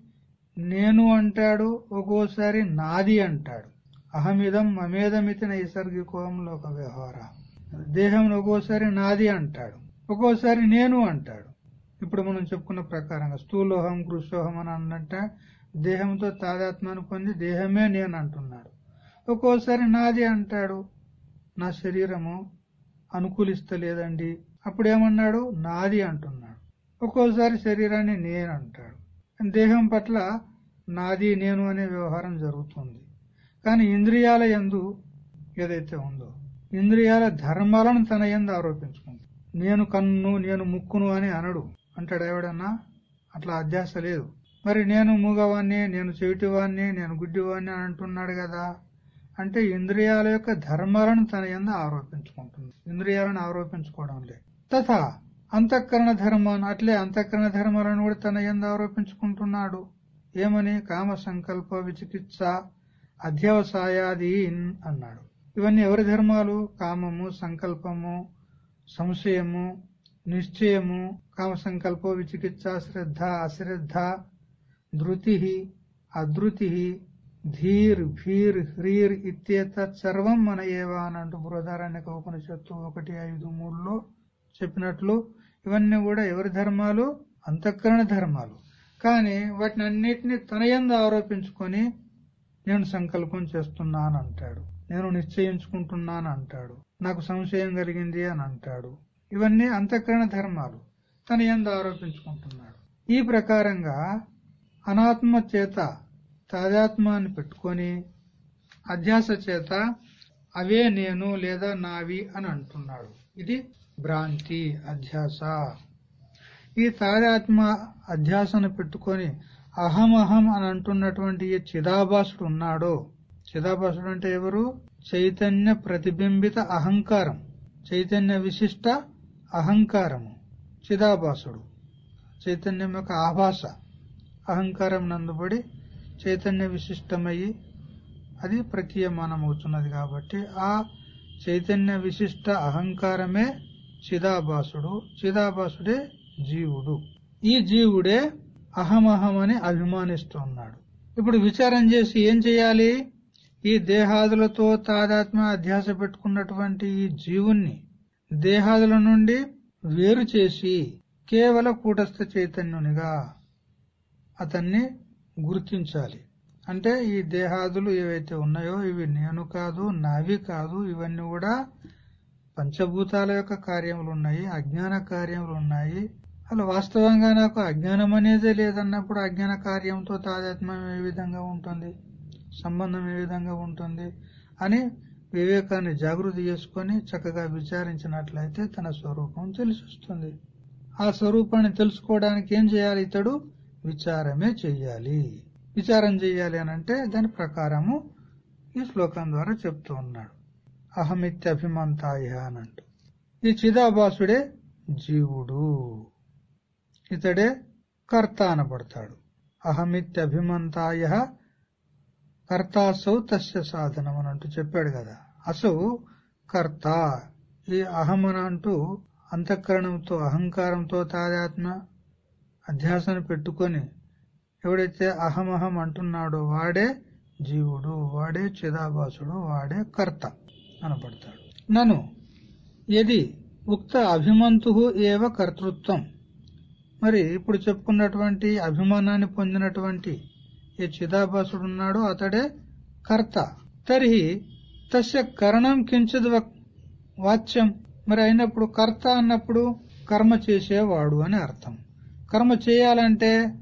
నేను అంటాడు ఒక్కోసారి నాది అంటాడు. అహమిదం మమేదమితి నైసర్గికోమంలో ఒక వ్యవహార. దేహంను ఒక్కోసారి నాది అంటాడు ఒక్కోసారి నేను అంటాడు. ఇప్పుడు మనం చెప్పుకున్న ప్రకారంగా స్థూలోహం కృషోహం అని అన్నట్ట దేహంతో తాదాత్మ్యాన్ని పొంది దేహమే నేను అంటున్నాడు. ఒక్కోసారి నాది అంటాడు నా శరీరము అనుకూలిస్తలేదండి. అప్పుడేమన్నాడు నాది అంటున్నాడు. ఒక్కోసారి శరీరాన్ని నేను అంటాడు. దేహం పట్ల నాది నేను అనే వ్యవహారం జరుగుతుంది. కానీ ఇంద్రియాల ఎందు ఏదైతే ఉందో ఇంద్రియాల ధర్మాలను తన ఎందు ఆరోపించుకుంది. నేను కన్ను నేను ముక్కును అని అనడు. అంటాడు ఎవడన్నా అట్లా అధ్యాస లేదు. మరి నేను మూగవాణ్ణి నేను చెవిటివాణ్ణి నేను గుడ్డివాణ్ణి అని అంటున్నాడు కదా. అంటే ఇంద్రియాల యొక్క ధర్మాలను తన యందు ఆరోపించుకుంటుంది. ఇంద్రియాలను ఆరోపించుకోవడం లేదు. తథా అంతఃకరణ ధర్మాన్ని అట్లే అంతఃకరణ ధర్మాలను కూడా తన యందు ఆరోపించుకుంటున్నాడు. ఏమని? కామ సంకల్ప విచికిత్స అధ్యవసాయాది అన్నాడు. ఇవన్నీ ఎవరి ధర్మాలు? కామము సంకల్పము సంశయము నిశ్చయము కామ సంకల్ప విచికిత్స శ్రద్ధ అశ్రద్ధ ధృతి అధృతి ధీర్ భీర్ హ్రీర్ ఇత్యేతత్ సర్వం మన ఏవా అని అంటూ బృహదారాణ్యక ఉపనిషత్తు ఒకటి ఐదు మూడులో చెప్పినట్లు ఇవన్నీ కూడా ఎవరి ధర్మాలు? అంతఃకరణ ధర్మాలు. కానీ వాటిని అన్నిటినీ తన ఎందు ఆరోపించుకొని నేను సంకల్పం చేస్తున్నాను అంటాడు నేను నిశ్చయించుకుంటున్నాను అంటాడు నాకు సంశయం కలిగింది అని అంటాడు. ఇవన్నీ అంతఃకరణ ధర్మాలు. తన ఎందు ఆరోపించుకుంటున్నాడు. ఈ ప్రకారంగా అనాత్మ చేత తాదాత్మాన్ని పెట్టుకొని అధ్యాస చేత అవే నేను లేదా నావి అని అంటున్నాడు. ఇది భ్రాంతి అధ్యాస. ఈ తాదాత్మ అధ్యాసను పెట్టుకొని అహం అహం అని అంటున్నటువంటి ఈ చిదాభాసుడు ఉన్నాడో. చిదాభాసుడు అంటే ఎవరు? చైతన్య ప్రతిబింబిత అహంకారం. చైతన్య విశిష్ట అహంకారము. చిదాభాసుడు. చైతన్యం యొక్క ఆభాస. అహంకారం నందుబడి చైతన్య విశిష్టమయ్యి అది ప్రతీయమానమవుతున్నది కాబట్టి ఆ చైతన్య విశిష్ట అహంకారమే చిదాభాసుడు. చిదాభాసుడే జీవుడు. ఈ జీవుడే అహమహం అని అభిమానిస్తూ ఉన్నాడు ఇప్పుడు విచారం చేసి ఏం చేయాలి? ఈ దేహాదులతో తాదాత్మ అధ్యాస పెట్టుకున్నటువంటి ఈ జీవుణ్ణి దేహాదుల నుండి వేరు చేసి కేవల కూటస్థ చైతన్యునిగా అతన్ని గుర్తించాలి. అంటే ఈ దేహాదులు ఏవైతే ఉన్నాయో ఇవి నేను కాదు నావి కాదు ఇవన్నీ కూడా పంచభూతాల యొక్క కార్యములు ఉన్నాయి అజ్ఞాన కార్యములు ఉన్నాయి అలా వాస్తవంగా నాకు అజ్ఞానం అనేదే లేదన్నప్పుడు అజ్ఞాన కార్యంతో తాదాత్మ్యం ఏ విధంగా ఉంటుంది? సంబంధం ఏ విధంగా ఉంటుంది? అని వివేకాన్ని జాగృతి చేసుకొని చక్కగా విచారించినట్లయితే తన స్వరూపం తెలిసిస్తుంది. ఆ స్వరూపాన్ని తెలుసుకోవడానికి ఏం చేయాలి ఇతడు? విచారమే చెయ్యాలి. విచారం చెయ్యాలి అని అంటే దాని ప్రకారము ఈ శ్లోకం ద్వారా చెప్తూ ఉన్నాడు. అహమిత్యభిమంతాయ అనంటూ. ఈ చిదాభాసుడే జీవుడు. ఇతడే కర్త అనబడతాడు. అహమిత్యభిమంతాయ కర్తాసౌ తస్య సాధనం అని అంటూ చెప్పాడు కదా. అసౌ కర్త. ఈ అహమన అంటూ అంతఃకరణంతో అహంకారంతో తాదాత్మ అధ్యాసను పెట్టుకొని ఎవడైతే అహమహం అంటున్నాడో వాడే జీవుడు వాడే చిదాభాసుడు వాడే కర్త అనబడతాడు. నను ఎది ఉక్త అభిమంతు ఏవ కర్తృత్వం? మరి ఇప్పుడు చెప్పుకున్నటువంటి అభిమానాన్ని పొందినటువంటి ఏ చిదాభాసుడు ఉన్నాడో అతడే కర్త. తర్హి తస్య కరణం కించిద్ వాచ్యం. మరి అయినప్పుడు కర్త అన్నప్పుడు కర్మ చేసేవాడు అని అర్థం. కర్మ చేయాలంటే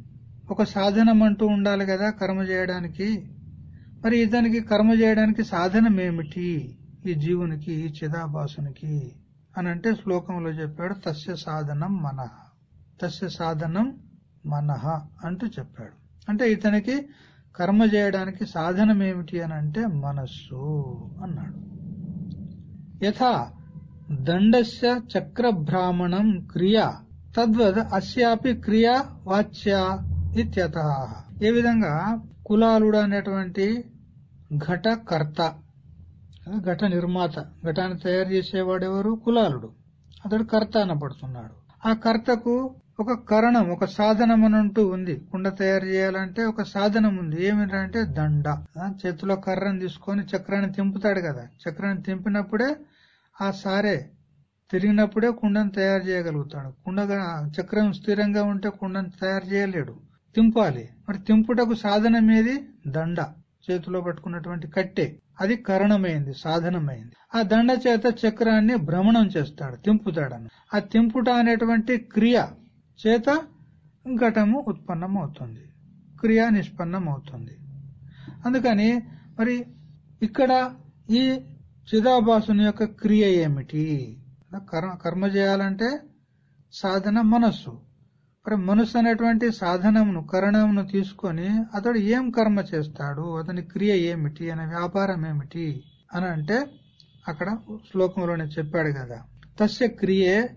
ఒక సాధనం అంటూ ఉండాలి కదా కర్మ చేయడానికి. మరి ఇతనికి కర్మ చేయడానికి సాధనం ఏమిటి? ఈ జీవునికి ఈ చిదాభాసునికి అని అంటే శ్లోకంలో చెప్పాడు తస్య సాధనం మనహ తస్య సాధనం మనహ అంటూ చెప్పాడు. అంటే ఇతనికి కర్మ చేయడానికి సాధనం ఏమిటి అని అంటే మనస్సు అన్నాడు. యథా దండస్య చక్రభ్రామణం క్రియ తద్వద్ అస్యాపి క్రియా వాచ్య ఇత్యత ఏ విధంగా కులాలుడు అనేటువంటి ఘటకర్త ఘట నిర్మాత ఘటాన్ని తయారు చేసేవాడెవరు? కులాలుడు. అతడు కర్త అనబడుతున్నాడు. ఆ కర్తకు ఒక కరణం ఒక సాధనం అంటూ ఉంది. కుండ తయారు చేయాలంటే ఒక సాధనం ఉంది. ఏమిటంటే దండ. చేతిలో కర్రను తీసుకొని చక్రాన్ని తింపుతాడు కదా. చక్రాన్ని తింపినప్పుడే ఆ సారే తిరిగినప్పుడే కుండను తయారు చేయగలుగుతాడు. కుండ చక్రం స్థిరంగా ఉంటే కుండను తయారు చేయలేడు. తింపాలి. మరి తింపుటకు సాధనం ఏది? దండ. చేతిలో పట్టుకున్నటువంటి కట్టె. అది కరణమైంది సాధనమైంది. ఆ దండ చేత చక్రాన్ని భ్రమణం చేస్తాడు తింపుతాడని. ఆ తింపుట అనేటువంటి క్రియ చేత ఘటము ఉత్పన్నం అవుతుంది క్రియ నిష్పన్నం అవుతుంది అందుకని మరి ఇక్కడ ఈ చిదాభాసుని యొక్క క్రియ ఏమిటి? కర్మ చేయాలంటే సాధన మనస్సు. మరి మనస్సు అనేటువంటి సాధనమును కరణమును తీసుకొని అతడు ఏం కర్మ చేస్తాడు? అతని క్రియ ఏమిటి? అనే వ్యాపారం ఏమిటి? అని అంటే అక్కడ శ్లోకంలోనే చెప్పాడు కదా. తస్య క్రియే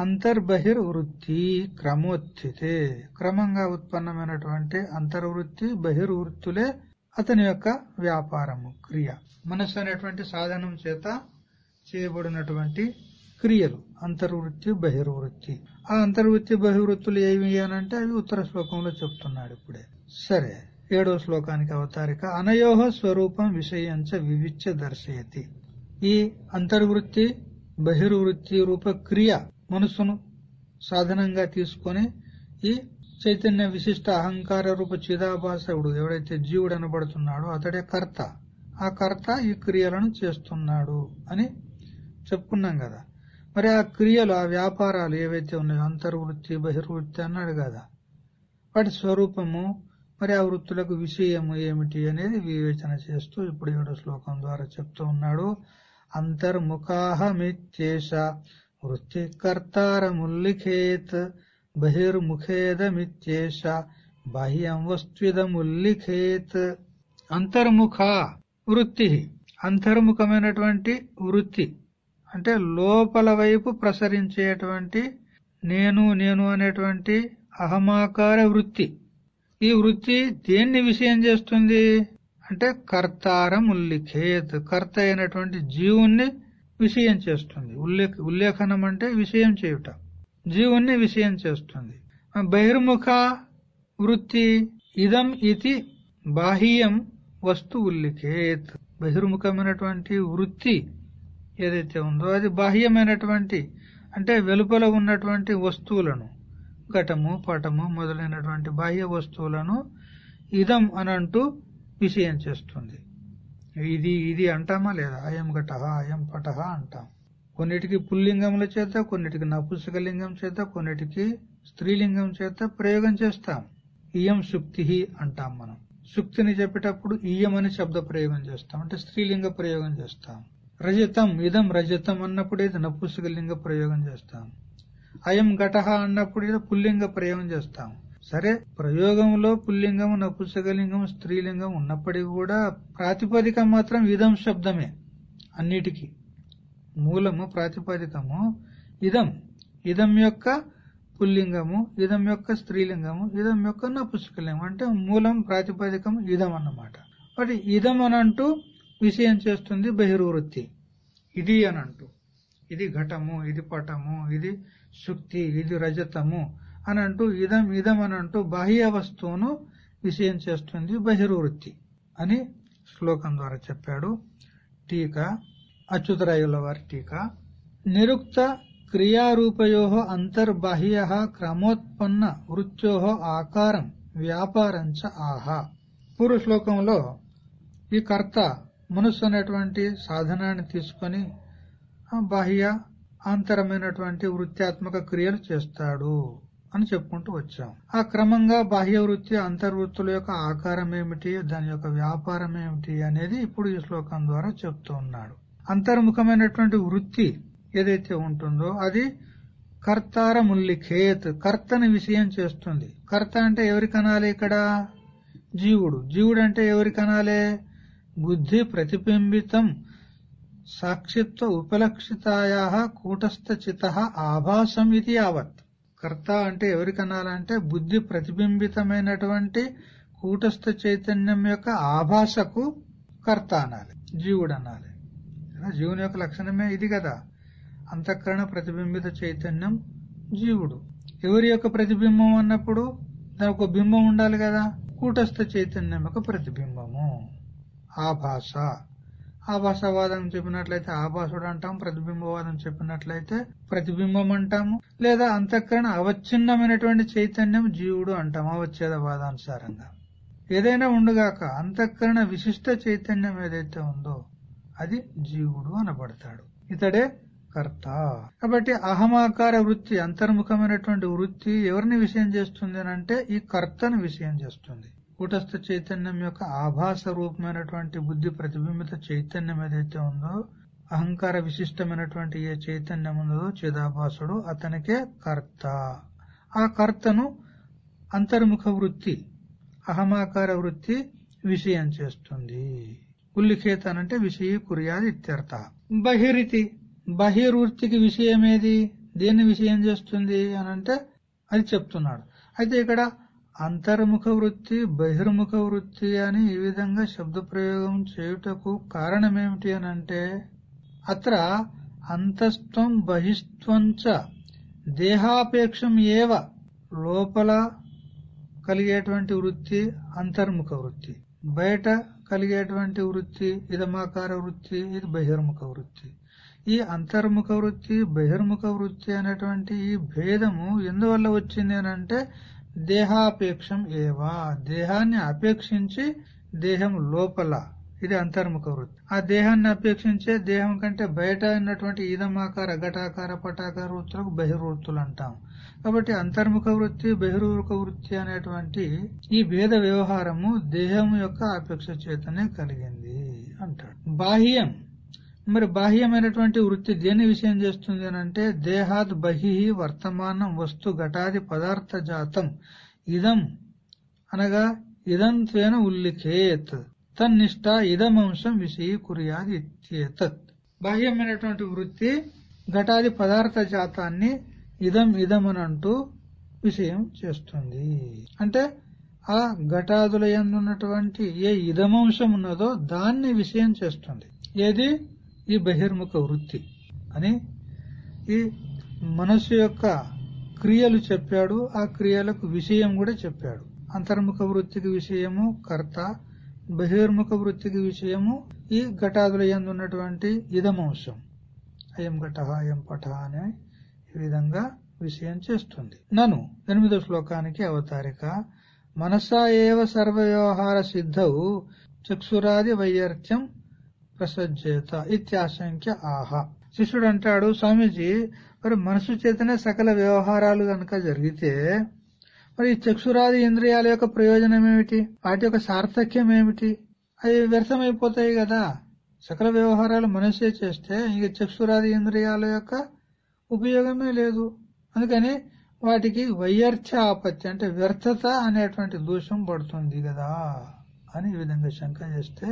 అంతర్బహిర్ వృత్తి క్రమోత్థితే క్రమంగా ఉత్పన్నమైనటువంటి అంతర్వృత్తి బహిర్వృత్తులే అతని యొక్క వ్యాపారము క్రియ. మనస్సు అనేటువంటి సాధనం చేత చేయబడినటువంటి క్రియలు అంతర్వృత్తి బహిర్వృత్తి. ఆ అంతర్వృత్తి బహిర్వృత్తులు ఏమి అనంటే అవి ఉత్తర శ్లోకంలో చెప్తున్నాడు ఇప్పుడే. సరే ఏడో శ్లోకానికి అవతారిక. అనయోహ స్వరూపం విషయంచ వివిచ్చ దర్శయతి. ఈ అంతర్వృత్తి బహిర్వృత్తి రూప క్రియ మనస్సును సాధనంగా తీసుకొని ఈ చైతన్య విశిష్ట అహంకార రూప చిదాభాసవుడు ఎవడైతే జీవుడు అనబడుతున్నాడో అతడే కర్త. ఆ కర్త ఈ క్రియలను చేస్తున్నాడు అని చెప్పుకున్నాం కదా. మరి ఆ క్రియలు ఆ వ్యాపారాలు ఏవైతే ఉన్నాయో అంతర్వృత్తి బహిర్వృత్తి అన్నాడు కదా వాటి స్వరూపము మరి ఆ వృత్తులకు విషయము ఏమిటి అనేది వివేచన చేస్తూ ఇప్పుడు ఏడు శ్లోకం ద్వారా చెప్తూ ఉన్నాడు. అంతర్ముఖాహమిత్యేష వృత్తి కర్తారముల్లిఖేత్ బహిర్ముఖేదమిత్యేష బాహ్యం వస్తుదముల్లిఖేత్ అంతర్ముఖ వృత్తి అంతర్ముఖమైనటువంటి వృత్తి. అంటే లోపల వైపు ప్రసరించేటువంటి నేను నేను అనేటువంటి అహమాకార వృత్తి. ఈ వృత్తి దేన్ని విషయం చేస్తుంది? అంటే కర్తారం ఉల్లిఖేత్. కర్త అయినటువంటి జీవుణ్ణి విషయం చేస్తుంది. ఉల్లేఖ ఉల్లేఖనం అంటే విషయం చేయుట. జీవుణ్ణి విషయం చేస్తుంది. బహిర్ముఖ వృత్తి ఇదం ఇది బాహ్యం వస్తు ఉల్లిఖేత్. బహిర్ముఖమైనటువంటి వృత్తి ఏదైతే ఉందో అది బాహ్యమైనటువంటి అంటే వెలుపల ఉన్నటువంటి వస్తువులను ఘటము పటము మొదలైనటువంటి బాహ్య వస్తువులను ఇదం అనంటూ విషయం చేస్తుంది. ఇది ఇది అంటామా లేదా? అయం ఘట అయం పట అంటాం. కొన్నిటికి పుల్లింగముల చేత కొన్నిటికి నపుంసకలింగం చేత కొన్నిటికి స్త్రీలింగం చేత ప్రయోగం చేస్తాం. ఇయం సుక్తి అంటాం మనం. సుక్తిని చెప్పేటప్పుడు ఇయం అని శబ్ద ప్రయోగం చేస్తాం అంటే స్త్రీలింగ ప్రయోగం చేస్తాం. రజతం ఇదం రజతం అన్నప్పుడు ఇది నపుంసకలింగ ప్రయోగం చేస్తాం. అయం ఘటహ అన్నప్పుడు ఇది పుల్లింగ ప్రయోగం చేస్తాం. సరే ప్రయోగంలో పుల్లింగం నపుంసకలింగం స్త్రీలింగం ఉన్నప్పటికీ కూడా ప్రాతిపదిక మాత్రం ఇదం శబ్దమే అన్నిటికీ. మూలము ప్రాతిపదికము ఇదం. ఇదం యొక్క పుల్లింగము ఇదం యొక్క స్త్రీలింగము ఇదం యొక్క నపుంసకలింగం అంటే మూలం ప్రాతిపదికం ఇదం అన్నమాట. మరి ఇదం అనంటూ విషయం చేస్తుంది బహిర్వృత్తి. ఇది అనంటూ ఇది ఘటము ఇది పటము ఇది శుక్తి ఇది రజతము అని అంటూ ఇదం ఇదం అని అంటూ బాహ్య వస్తువును విషయం చేస్తుంది బహిర్వృత్తి అని శ్లోకం ద్వారా చెప్పాడు. టీకా అచ్యుతరాయుల వారి టీకా. నిరుక్త క్రియారూపయో అంతర్బాహ్య క్రమోత్పన్న వృత్యో ఆకారం వ్యాపారంచ ఆహా. పూర్వ శ్లోకంలో ఈ కర్త మనస్సు అనేటువంటి సాధనాన్ని తీసుకొని బాహ్య ఆంతరమైనటువంటి వృత్యాత్మక క్రియలు చేస్తాడు అని చెప్పుకుంటూ వచ్చాం. ఆ క్రమంగా బాహ్య వృత్తి అంతర్వృత్తుల యొక్క ఆకారం ఏమిటి దాని యొక్క వ్యాపారం ఏమిటి అనేది ఇప్పుడు ఈ శ్లోకం ద్వారా చెప్తూ ఉన్నాడు. అంతర్ముఖమైనటువంటి వృత్తి ఏదైతే ఉంటుందో అది కర్తారముల్లిఖేత్ కర్తని విషయం చేస్తుంది. కర్త అంటే ఎవరి కనాలి ఇక్కడ? జీవుడు. జీవుడు అంటే ఎవరి కనాలే బుద్ధి ప్రతిబింబితం సాక్షిత్వ ఉపలక్షితాయా కూటస్థచిత ఆభాసం ఇది యావత్. కర్త అంటే ఎవరికి అనాలంటే బుద్ధి ప్రతిబింబితమైనటువంటి కూటస్థ చైతన్యం యొక్క ఆభాసకు కర్త అనాలి జీవుడు అనాలి. జీవుని యొక్క లక్షణమే ఇది కదా. అంతఃకరణ ప్రతిబింబిత చైతన్యం జీవుడు. ఎవరి యొక్క ప్రతిబింబం అన్నప్పుడు దానికి ఒక బింబం ఉండాలి కదా. కూటస్థ చైతన్యం యొక్క ప్రతిబింబము. ఆభాష ఆభాషవాదం చెప్పినట్లయితే ఆభాసుడు అంటాం ప్రతిబింబవాదం చెప్పినట్లయితే ప్రతిబింబం అంటాము లేదా అంతఃకరణ అవచ్ఛిన్నమైనటువంటి చైతన్యం జీవుడు అంటాం అవచ్ఛేదవాదానుసారంగా. ఏదైనా ఉండుగాక అంతఃకరణ విశిష్ట చైతన్యం ఏదైతే ఉందో అది జీవుడు అనబడతాడు. ఇతడే కర్త. కాబట్టి అహమాకార వృత్తి అంతర్ముఖమైనటువంటి వృత్తి ఎవరిని విషయం చేస్తుంది అంటే ఈ కర్తను విషయం చేస్తుంది. కూటస్థ చైతన్యం యొక్క ఆభాస రూపమైనటువంటి బుద్ధి ప్రతిబింబిత చైతన్యం ఏదైతే ఉందో అహంకార విశిష్టమైనటువంటి ఏ చైతన్యం ఉందో చిదాభాసుడు అతనికే కర్త. ఆ కర్తను అంతర్ముఖ వృత్తి అహమాకార వృత్తి విషయం చేస్తుంది. ఉల్లిఖేతనంటే విషయ కుర్యాది ఇత్యర్థ. బహిరితి బహిర్వృత్తికి విషయమేది? దేన్ని విషయం చేస్తుంది అనంటే అది చెప్తున్నాడు. అయితే ఇక్కడ అంతర్ముఖ వృత్తి బహిర్ముఖ వృత్తి అని ఈ విధంగా శబ్ద ప్రయోగం చేయుటకు కారణమేమిటి అనంటే అత్ర అంతస్త్వం బహిస్త్వం దేహాపేక్షం ఏవ లోపల కలిగేటువంటి వృత్తి అంతర్ముఖ వృత్తి బయట కలిగేటువంటి వృత్తి ఇదమాకార వృత్తి ఇది బహిర్ముఖ వృత్తి ఈ అంతర్ముఖ వృత్తి బహిర్ముఖ వృత్తి అనేటువంటి ఈ భేదము ఎందువల్ల వచ్చింది అంటే దేహాపేక్షం ఏవా? దేహాన్ని అపేక్షించి దేహం లోపల. ఇది అంతర్ముఖ వృత్తి. ఆ దేహాన్ని అపేక్షించే దేహం కంటే బయట ఉన్నటువంటి ఈదమాకార ఘటాకార పటాకార వృత్తులకు బహిర్వృత్తులు అంటాం. కాబట్టి అంతర్ముఖ వృత్తి బహిర్ముఖ వృత్తి అనేటువంటి ఈ భేద వ్యవహారము దేహం యొక్క అపేక్ష చేతనే కలిగింది అంటాడు. బాహ్యం. మరి బాహ్యమైనటువంటి వృత్తి దేని విషయం చేస్తుంది అంటే దేహాద్ బహి వర్తమానం వస్తు ఘటాది పదార్థ జాతం ఇదం అనగా ఇదంతేన ఉల్లిఖేత్ తన్నిష్ట ఇదమంశం విషయ కుర్యాది ఇత్యేతత్ బాహ్యమైనటువంటి వృత్తి ఘటాది పదార్థ జాతాన్ని ఇదం ఇదం విషయం చేస్తుంది. అంటే ఆ ఘటాదుల ఉన్నటువంటి ఏ ఇదమంశం ఉన్నదో దాన్ని విషయం చేస్తుంది. ఏది? ఈ బహిర్ముఖ వృత్తి. అని ఈ మనస్సు యొక్క క్రియలు చెప్పాడు ఆ క్రియలకు విషయం కూడా చెప్పాడు. అంతర్ముఖ వృత్తికి విషయము కర్త బహిర్ముఖ వృత్తికి విషయము ఈ ఘటాదుల ఉన్నటువంటి ఇదమంశం. అయం ఘట అయం పట అనే ఈ విధంగా విషయం చేస్తుంది. నను ఎనిమిదో శ్లోకానికి అవతారిక. మనసా ఏవ సర్వ వ్యవహార సిద్ధవు చక్షురాది వైయర్థ్యం ప్రసజ్జేత ఇత్యాశంక్య ఆహా. శిష్యుడు అంటాడు స్వామీజీ మరి మనసు చేతనే సకల వ్యవహారాలు గనక జరిగితే మరి ఈ చక్షురాది ఇంద్రియాల యొక్క ప్రయోజనం ఏమిటి వాటి యొక్క సార్థక్యం ఏమిటి అవి వ్యర్థమైపోతాయి కదా. సకల వ్యవహారాలు మనసే చేస్తే ఇంక చక్షురాది ఇంద్రియాల యొక్క ఉపయోగమే లేదు. అందుకని వాటికి వైయర్థ ఆపత్తి అంటే వ్యర్థత అనేటువంటి దోషం పడుతుంది కదా అని ఈ విధంగా శంక చేస్తే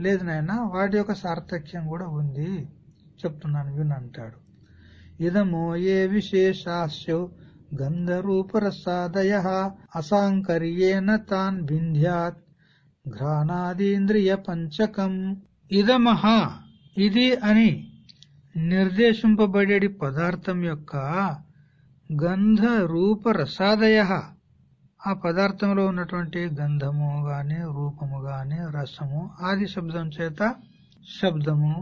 లేదు నాయన వాటి యొక్క సార్థక్యం కూడా ఉంది చెప్తున్నాను వినంటాడు ఇదమో ఏ విశేషాస్యో గంధరూపరసాదయ అసాంకర్యేన తాన్ భింధ్యాత్ ఘ్రాణాదీంద్రియ పంచకం. ఇదమహ ఇది అని నిర్దేశింపబడే పదార్థం యొక్క గంధ రూప రసాదయ ఆ పదార్థంలో ఉన్నటువంటి గంధము గాని రూపము గాని రసము ఆది శబ్దం చేత శబ్దము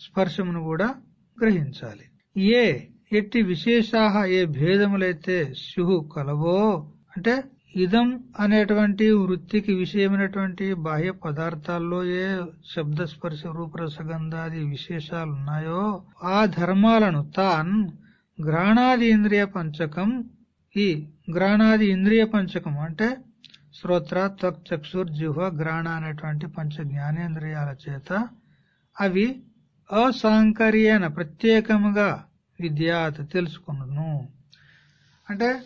స్పర్శమును కూడా గ్రహించాలి. ఏ ఎట్టి విశేషాహ ఏ భేదములైతే శుహు కలవో అంటే ఇదం అనేటువంటి వృత్తికి విషయమైనటువంటి బాహ్య పదార్థాల్లో ఏ శబ్ద స్పర్శ రూపరసగంధాది విశేషాలు ఉన్నాయో ఆ ధర్మాలను తాన్ గ్రాణాది ఇంద్రియ పంచకం ఈ గ్రాణాది ఇంద్రియ పంచకం అంటే శ్రోత్ర త్వక్ చక్షుర్ జిహ్వ గ్రాణ అనేటువంటి పంచ జ్ఞానేంద్రియాల చేత అవి అసాంకర్యన ప్రత్యేకముగా విద్యాత్ తెలుసుకును అంటే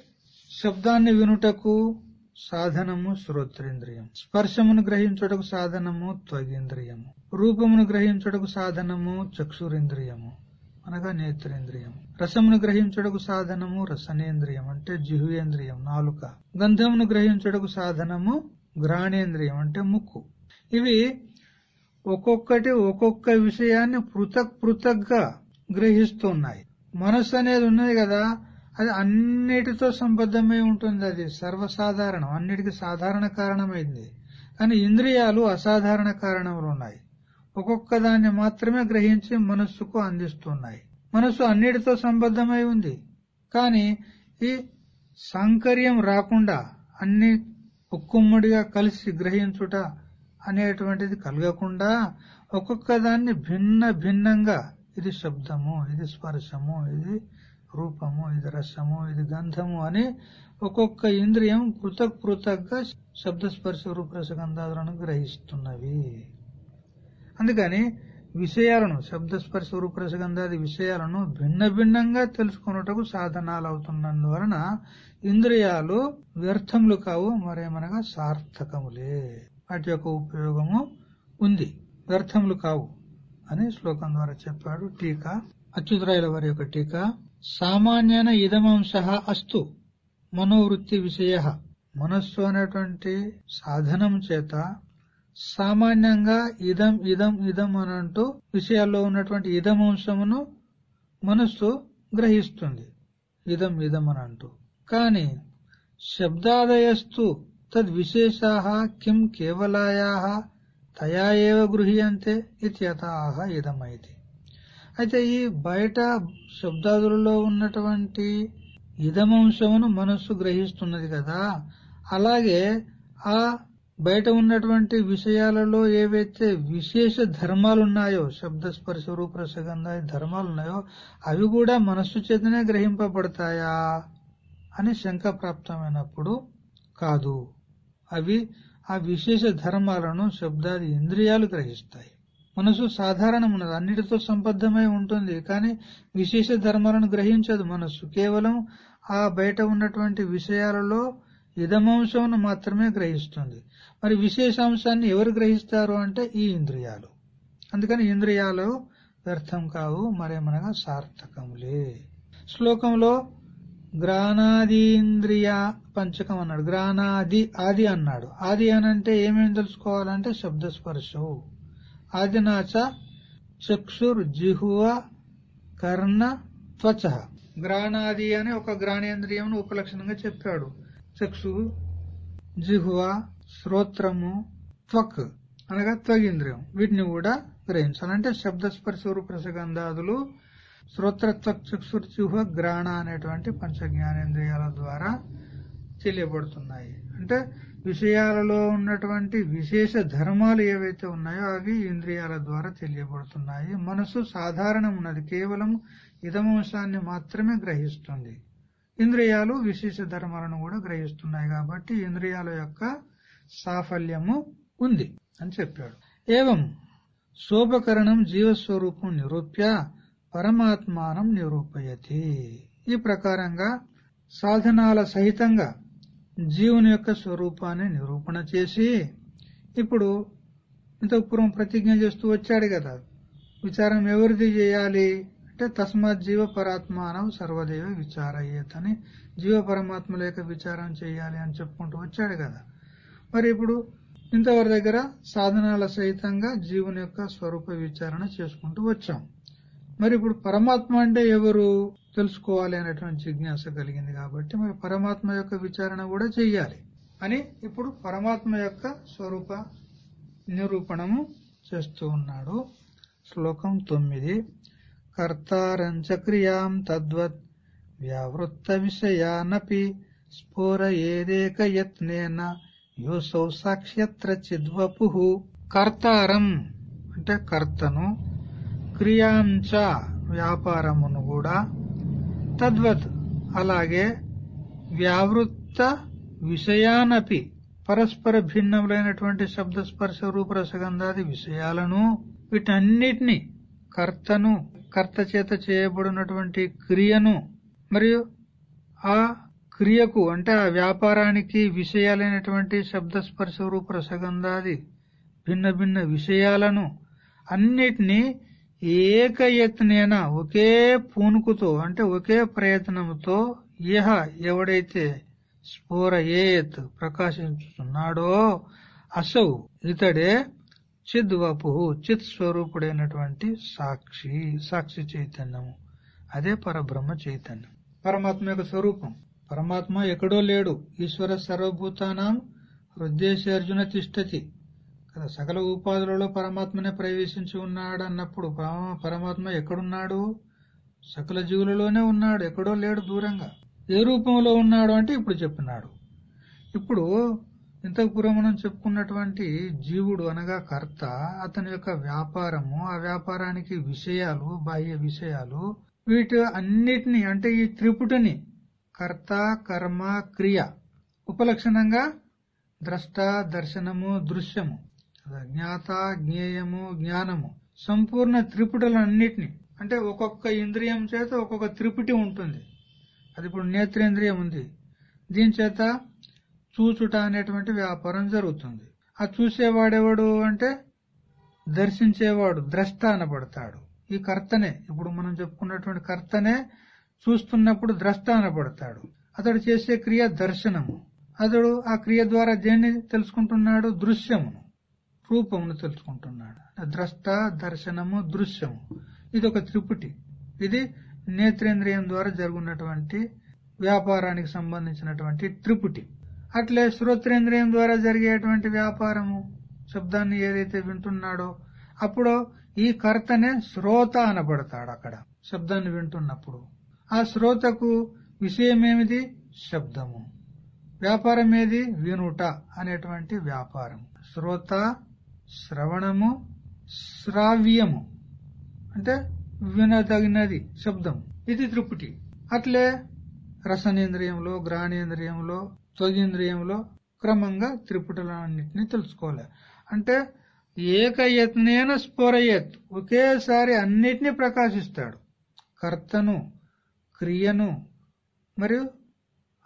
శబ్దాన్ని వినుటకు సాధనము శ్రోత్రేంద్రియం. స్పర్శమును గ్రహించుటకు సాధనము త్వగేంద్రియము. రూపమును గ్రహించుటకు సాధనము చక్షురేంద్రియము. అనగా నేత్రేంద్రియం. రసమును గ్రహించుటకు సాధనము రసనేంద్రియం అంటే జిహువేంద్రియం నాలుక. గంధమును గ్రహించుటకు సాధనము గ్రాణేంద్రియం అంటే ముక్కు. ఇవి ఒక్కొక్కటి ఒక్కొక్క విషయాన్ని పృథక్ పృథక్గా గ్రహిస్తున్నాయి. మనస్సు అనేది ఉన్నది కదా అది అన్నిటితో సంబద్ధమై ఉంటుంది. అది సర్వసాధారణం అన్నిటికీ సాధారణ కారణమైంది. కానీ ఇంద్రియాలు అసాధారణ కారణములు ఉన్నాయి. ఒక్కొక్క దాన్ని మాత్రమే గ్రహించి మనస్సుకు అందిస్తున్నాయి. మనస్సు అన్నిటితో సంబద్ధమై ఉంది. కానీ ఈ సాంకర్యం రాకుండా అన్ని ఒక్కుమ్మడిగా కలిసి గ్రహించుట అనేటువంటిది కలగకుండా ఒక్కొక్క దాన్ని భిన్న భిన్నంగా ఇది శబ్దము ఇది స్పర్శము ఇది రూపము ఇది రసము ఇది గంధము అని ఒక్కొక్క ఇంద్రియం పృథక్ పృథక్గా శబ్ద స్పర్శ రూపరస గంధాదులను గ్రహిస్తున్నవి. అందుకని విషయాలను శబ్దస్పర్శ రూపరసగంధాది విషయాలను భిన్న భిన్నంగా తెలుసుకున్నటకు సాధనాలు అవుతున్నందువలన ఇంద్రియాలు వ్యర్థములు కావు మరేమనగా సార్థకములే. వాటి యొక్క ఉపయోగము ఉంది. వ్యర్థములు కావు అని శ్లోకం ద్వారా చెప్పాడు టీకా. అచ్యుతరాయుల వారి యొక్క టీకా. సామాన్యన ఇదమంశ అస్తు మనోవృత్తి విషయ. మనస్సు అనేటువంటి సాధనం చేత సామాన్యంగా ఇదం ఇదం ఇదం అని అంటూ విషయాల్లో ఉన్నటువంటి ఇదం అంశమును మనస్సు గ్రహిస్తుంది. ఇదం ఇదం అని అంటూ. కాని శబ్దాదయస్తు తద్విశేషా కిం కేవలాయా తయా ఏవ గృహీయంతే ఇత్యథాహ ఇదమైతి. అయితే ఈ బయట శబ్దాదులలో ఉన్నటువంటి ఇదమంశమును మనస్సు గ్రహిస్తున్నది కదా అలాగే ఆ బయట ఉన్నటువంటి విషయాలలో ఏవైతే విశేష ధర్మాలు ఉన్నాయో శబ్ద స్పర్శ రూపరసగంధ ధర్మాలు ఉన్నాయో అవి కూడా మనస్సు చేతనే గ్రహింపబడతాయా అని శంక ప్రాప్తమైనప్పుడు కాదు. అవి ఆ విశేష ధర్మాలను శబ్దాది ఇంద్రియాలు గ్రహిస్తాయి. మనసు సాధారణమున్నది అన్నిటితో సంబద్ధమై ఉంటుంది కానీ విశేష ధర్మాలను గ్రహించదు మనస్సు. కేవలం ఆ బయట ఉన్నటువంటి విషయాలలో ఇదమంశమును మాత్రమే గ్రహిస్తుంది. మరి విశేషాంశాన్ని ఎవరు గ్రహిస్తారు అంటే ఈ ఇంద్రియాలు. అందుకని ఇంద్రియాలు వ్యర్థం కావు మరేమనగా సార్థకములే. శ్లోకంలో గ్రానాదీంద్రియ పంచకం అన్నాడు. గ్రానాది ఆది అన్నాడు. ఆది అనంటే ఏమేమి తెలుసుకోవాలంటే శబ్దస్పర్శవు. ఆదినాచ చక్షుర్ జిహువ కర్ణ త్వచ. గ్రాణాది అని ఒక గ్రాణేంద్రియం ఉపలక్షణంగా చెప్పాడు. చక్షు జిహువ శ్రోత్రము త్వక్ అనగా త్వగింద్రియం. వీటిని కూడా గ్రహించాలంటే శబ్దస్పర్శ శ్రోత్ర త్వక్ చక్షుర్జిహువ గ్రాణ అనేటువంటి పంచ జ్ఞానేంద్రియాల ద్వారా తెలియబడుతున్నాయి. అంటే విషయాలలో ఉన్నటువంటి విశేష ధర్మాలు ఏవైతే ఉన్నాయో అవి ఇంద్రియాల ద్వారా తెలియబడుతున్నాయి. మనసు సాధారణం ఉన్నది కేవలం ఇదమంశాన్ని మాత్రమే గ్రహిస్తుంది. ఇంద్రియాలు విశేష ధర్మాలను కూడా గ్రహిస్తున్నాయి కాబట్టి ఇంద్రియాల యొక్క సాఫల్యము ఉంది అని చెప్పాడు. ఏవం? శోభకరణం జీవస్వరూపం నిరూప్య పరమాత్మానం నిరూపయతి. ఈ ప్రకారంగా సాధనాల సహితంగా జీవుని యొక్క స్వరూపాన్ని నిరూపణ చేసి ఇప్పుడు ఇంతపూర్వం ప్రతిజ్ఞ చేస్తూ వచ్చాడు కదా విచారం ఎవరిది చేయాలి? అంటే తస్మాత్ జీవ పరాత్మానం సర్వదేవ విచారయ్యేతని జీవ పరమాత్మల యొక్క విచారం చేయాలి అని చెప్పుకుంటూ వచ్చాడు కదా. మరి ఇప్పుడు ఇంతవరకు దగ్గర సాధనాల సహితంగా జీవుని యొక్క స్వరూప విచారణ చేసుకుంటూ వచ్చాం. మరి ఇప్పుడు పరమాత్మ అంటే ఎవరు? తెలుసుకోవాలి అనేటువంటి జిజ్ఞాస కలిగింది కాబట్టి మరి పరమాత్మ యొక్క విచారణ కూడా చెయ్యాలి. అని ఇప్పుడు పరమాత్మ యొక్క స్వరూప నిరూపణము చేస్తూ ఉన్నాడు. శ్లోకం తొమ్మిది. కర్తారంచక్రియాం తద్వత్ వ్యావృత్త విషయానపి స్ఫోరయేదేక యత్నేన యోసౌ సాక్ష్యత్ర చిద్వపు కర్తారం. అంటే కర్తను క్రియాంచ వ్యాపారమును కూడా తద్వత్. అలాగే వ్యావృత్త విషయానపి పరస్పర భిన్నములైనటువంటి శబ్దస్పర్శ రూపరసగంధాది విషయాలను వీటన్నిటిని కర్తను కర్త చేత చేయబడినటువంటి క్రియను మరియు ఆ క్రియకు అంటే ఆ వ్యాపారానికి విషయాలైనటువంటి శబ్దస్పర్శ రూప రసగంధాది భిన్న భిన్న విషయాలను అన్నిటినీ ఏకయత్నేన ఒకే పూనుకుతో అంటే ఒకే ప్రయత్నంతో ఇహ ఎవడైతే స్ఫోరయేత్ ప్రకాశించుతున్నాడో అసౌ ఇతడే చిద్వపు చిత్ స్వరూపుడైనటువంటి సాక్షి సాక్షి చైతన్యము. అదే పరబ్రహ్మ చైతన్యం. పరమాత్మ యొక్క స్వరూపం. పరమాత్మ ఎక్కడో లేడు. ఈశ్వర సర్వభూతానం హృదయేశర్జున తిష్టతి. కదా సకల ఉపాధులలో పరమాత్మనే ప్రవేశించి ఉన్నాడు అన్నప్పుడు పరమాత్మ ఎక్కడున్నాడు? సకల జీవులలోనే ఉన్నాడు. ఎక్కడో లేడు దూరంగా. ఏ రూపంలో ఉన్నాడు అంటే ఇప్పుడు చెప్పినాడు. ఇప్పుడు ఇంతకు పూర్వం మనం చెప్పుకున్నటువంటి జీవుడు అనగా కర్త అతని యొక్క వ్యాపారము ఆ వ్యాపారానికి విషయాలు బాహ్య విషయాలు వీటి అన్నిటిని అంటే ఈ త్రిపుటిని కర్త కర్మ క్రియ. ఉపలక్షణంగా ద్రష్ట దర్శనము దృశ్యము. జ్ఞాత జ్ఞేయము జ్ఞానము. సంపూర్ణ త్రిపుటలన్నిటిని. అంటే ఒక్కొక్క ఇంద్రియం చేత ఒక్కొక్క త్రిపుటి ఉంటుంది. అది ఇప్పుడు నేత్రేంద్రియం ఉంది. దీని చేత చూచుట అనేటువంటి వ్యాపారం జరుగుతుంది. ఆ చూసేవాడెవడు అంటే దర్శించేవాడు ద్రష్ట అనబడతాడు. ఈ కర్తనే. ఇప్పుడు మనం చెప్పుకున్నటువంటి కర్తనే చూస్తున్నప్పుడు ద్రష్ట అనబడతాడు అతడు చేసే క్రియ దర్శనము. అతడు ఆ క్రియ ద్వారా దేన్ని తెలుసుకుంటున్నాడు? దృశ్యమును. రూపమును తెలుసుకుంటున్నాడు. ద్రష్ట దర్శనము దృశ్యము. ఇది ఒక త్రిపుటి. ఇది నేత్రేంద్రియం ద్వారా జరుగున్నటువంటి వ్యాపారానికి సంబంధించినటువంటి త్రిపుటి. అట్లే శ్రోత్రేంద్రియం ద్వారా జరిగేటువంటి వ్యాపారము శబ్దాన్ని ఏదైతే వింటున్నాడో అప్పుడు ఈ కర్తనే శ్రోత అనబడతాడు అక్కడ శబ్దాన్ని వింటున్నప్పుడు. ఆ శ్రోతకు విషయమేమిది? శబ్దము. వ్యాపారం ఏది వినుట అనేటువంటి వ్యాపారం. శ్రోత శ్రవణము శ్రావ్యము. అంటే వినదగినది శబ్దం. ఇది త్రిపుటి. అట్లే రసనేంద్రియంలో గ్రాణేంద్రియంలో త్వగింద్రియంలో క్రమంగా త్రిపుటలన్నింటినీ తెలుసుకోవాలి. అంటే ఏకయత్నేన స్ఫురయత్. ఒకేసారి అన్నిటినీ ప్రకాశిస్తాడు. కర్తను క్రియను మరియు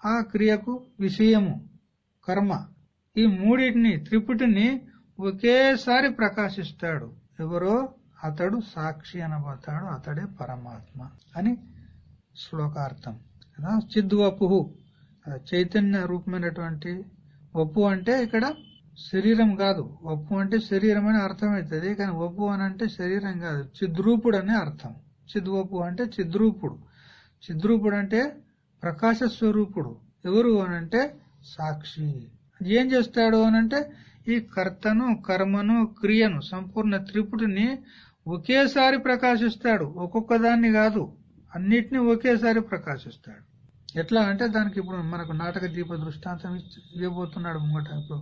ఆ క్రియకు విషయము కర్మ. ఈ మూడింటిని త్రిపుటిని ఒకేసారి ప్రకాశిస్తాడు. ఎవరో? అతడు సాక్షి అనబడతాడు. అతడే పరమాత్మ అని శ్లోకార్థం. కదా? చిద్వపు చైతన్య రూపమైనటువంటి వప్పు అంటే ఇక్కడ శరీరం కాదు. వప్పు అంటే శరీరం అని అర్థమవుతుంది. కానీ వప్పు అని అంటే శరీరం కాదు. చిద్రూపుడు అనే అర్థం. చిద్వపు అంటే చిద్రూపుడు. చిద్రూపుడు అంటే ప్రకాశ స్వరూపుడు ఎవరు అనంటే సాక్షి. ఏం చేస్తాడు అనంటే ఈ కర్తను కర్మను క్రియను సంపూర్ణ త్రిపుటిని ఒకేసారి ప్రకాశిస్తాడు. ఒక్కొక్క దాన్ని కాదు అన్నిటినీ ఒకేసారి ప్రకాశిస్తాడు. ఎట్లా అంటే దానికి ఇప్పుడు మనకు నాటక దీప దృష్టాంతం ఇవ్వబోతున్నాడు ముంగట. ఇప్పుడు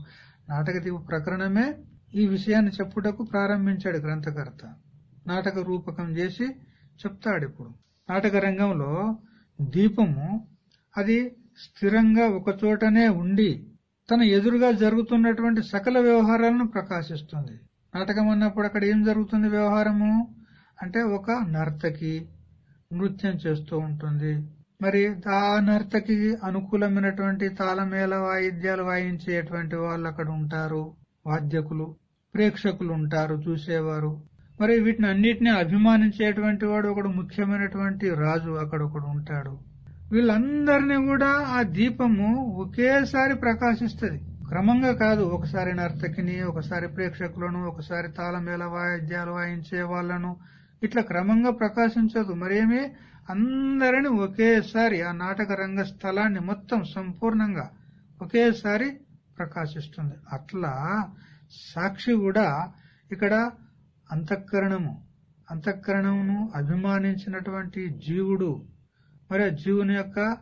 నాటక దీప ప్రకరణమే ఈ విషయాన్ని చెప్పుటకు ప్రారంభించాడు గ్రంథకర్త. నాటక రూపకం చేసి చెప్తాడు ఇప్పుడు. నాటక రంగంలో దీపము అది స్థిరంగా ఒకచోటనే ఉండి తన ఎదురుగా జరుగుతున్నటువంటి సకల వ్యవహారాలను ప్రకాశిస్తుంది. నాటకం అన్నప్పుడు అక్కడ ఏం జరుగుతుంది వ్యవహారము? అంటే ఒక నర్తకి నృత్యం చేస్తూ ఉంటుంది. మరి ఆ నర్తకి అనుకూలమైనటువంటి తాళమేళ వాయిద్యాలు వాయించేటువంటి వాళ్ళు అక్కడ ఉంటారు. వాద్యకులు ప్రేక్షకులు ఉంటారు చూసేవారు. మరి వీటిని అన్నిటినీ అభిమానించేటువంటి వాడు ఒకడు ముఖ్యమైనటువంటి రాజు అక్కడ ఒకడు ఉంటాడు. వీళ్ళందరినీ కూడా ఆ దీపము ఒకేసారి ప్రకాశిస్తుంది. క్రమంగా కాదు ఒకసారి నర్తకిని ఒకసారి ప్రేక్షకులను ఒకసారి తాళమేళ వాయిద్యాలు వాయించే వాళ్ళను ఇట్లా క్రమంగా ప్రకాశించదు. మరేమి అందరిని ఒకేసారి ఆ నాటక రంగ స్థలాన్ని మొత్తం సంపూర్ణంగా ఒకేసారి ప్రకాశిస్తుంది. అట్లా సాక్షి కూడా ఇక్కడ అంతఃకరణము. అంతఃకరణమును అభిమానించినటువంటి జీవుడు మరి ఆ జీవుని యొక్క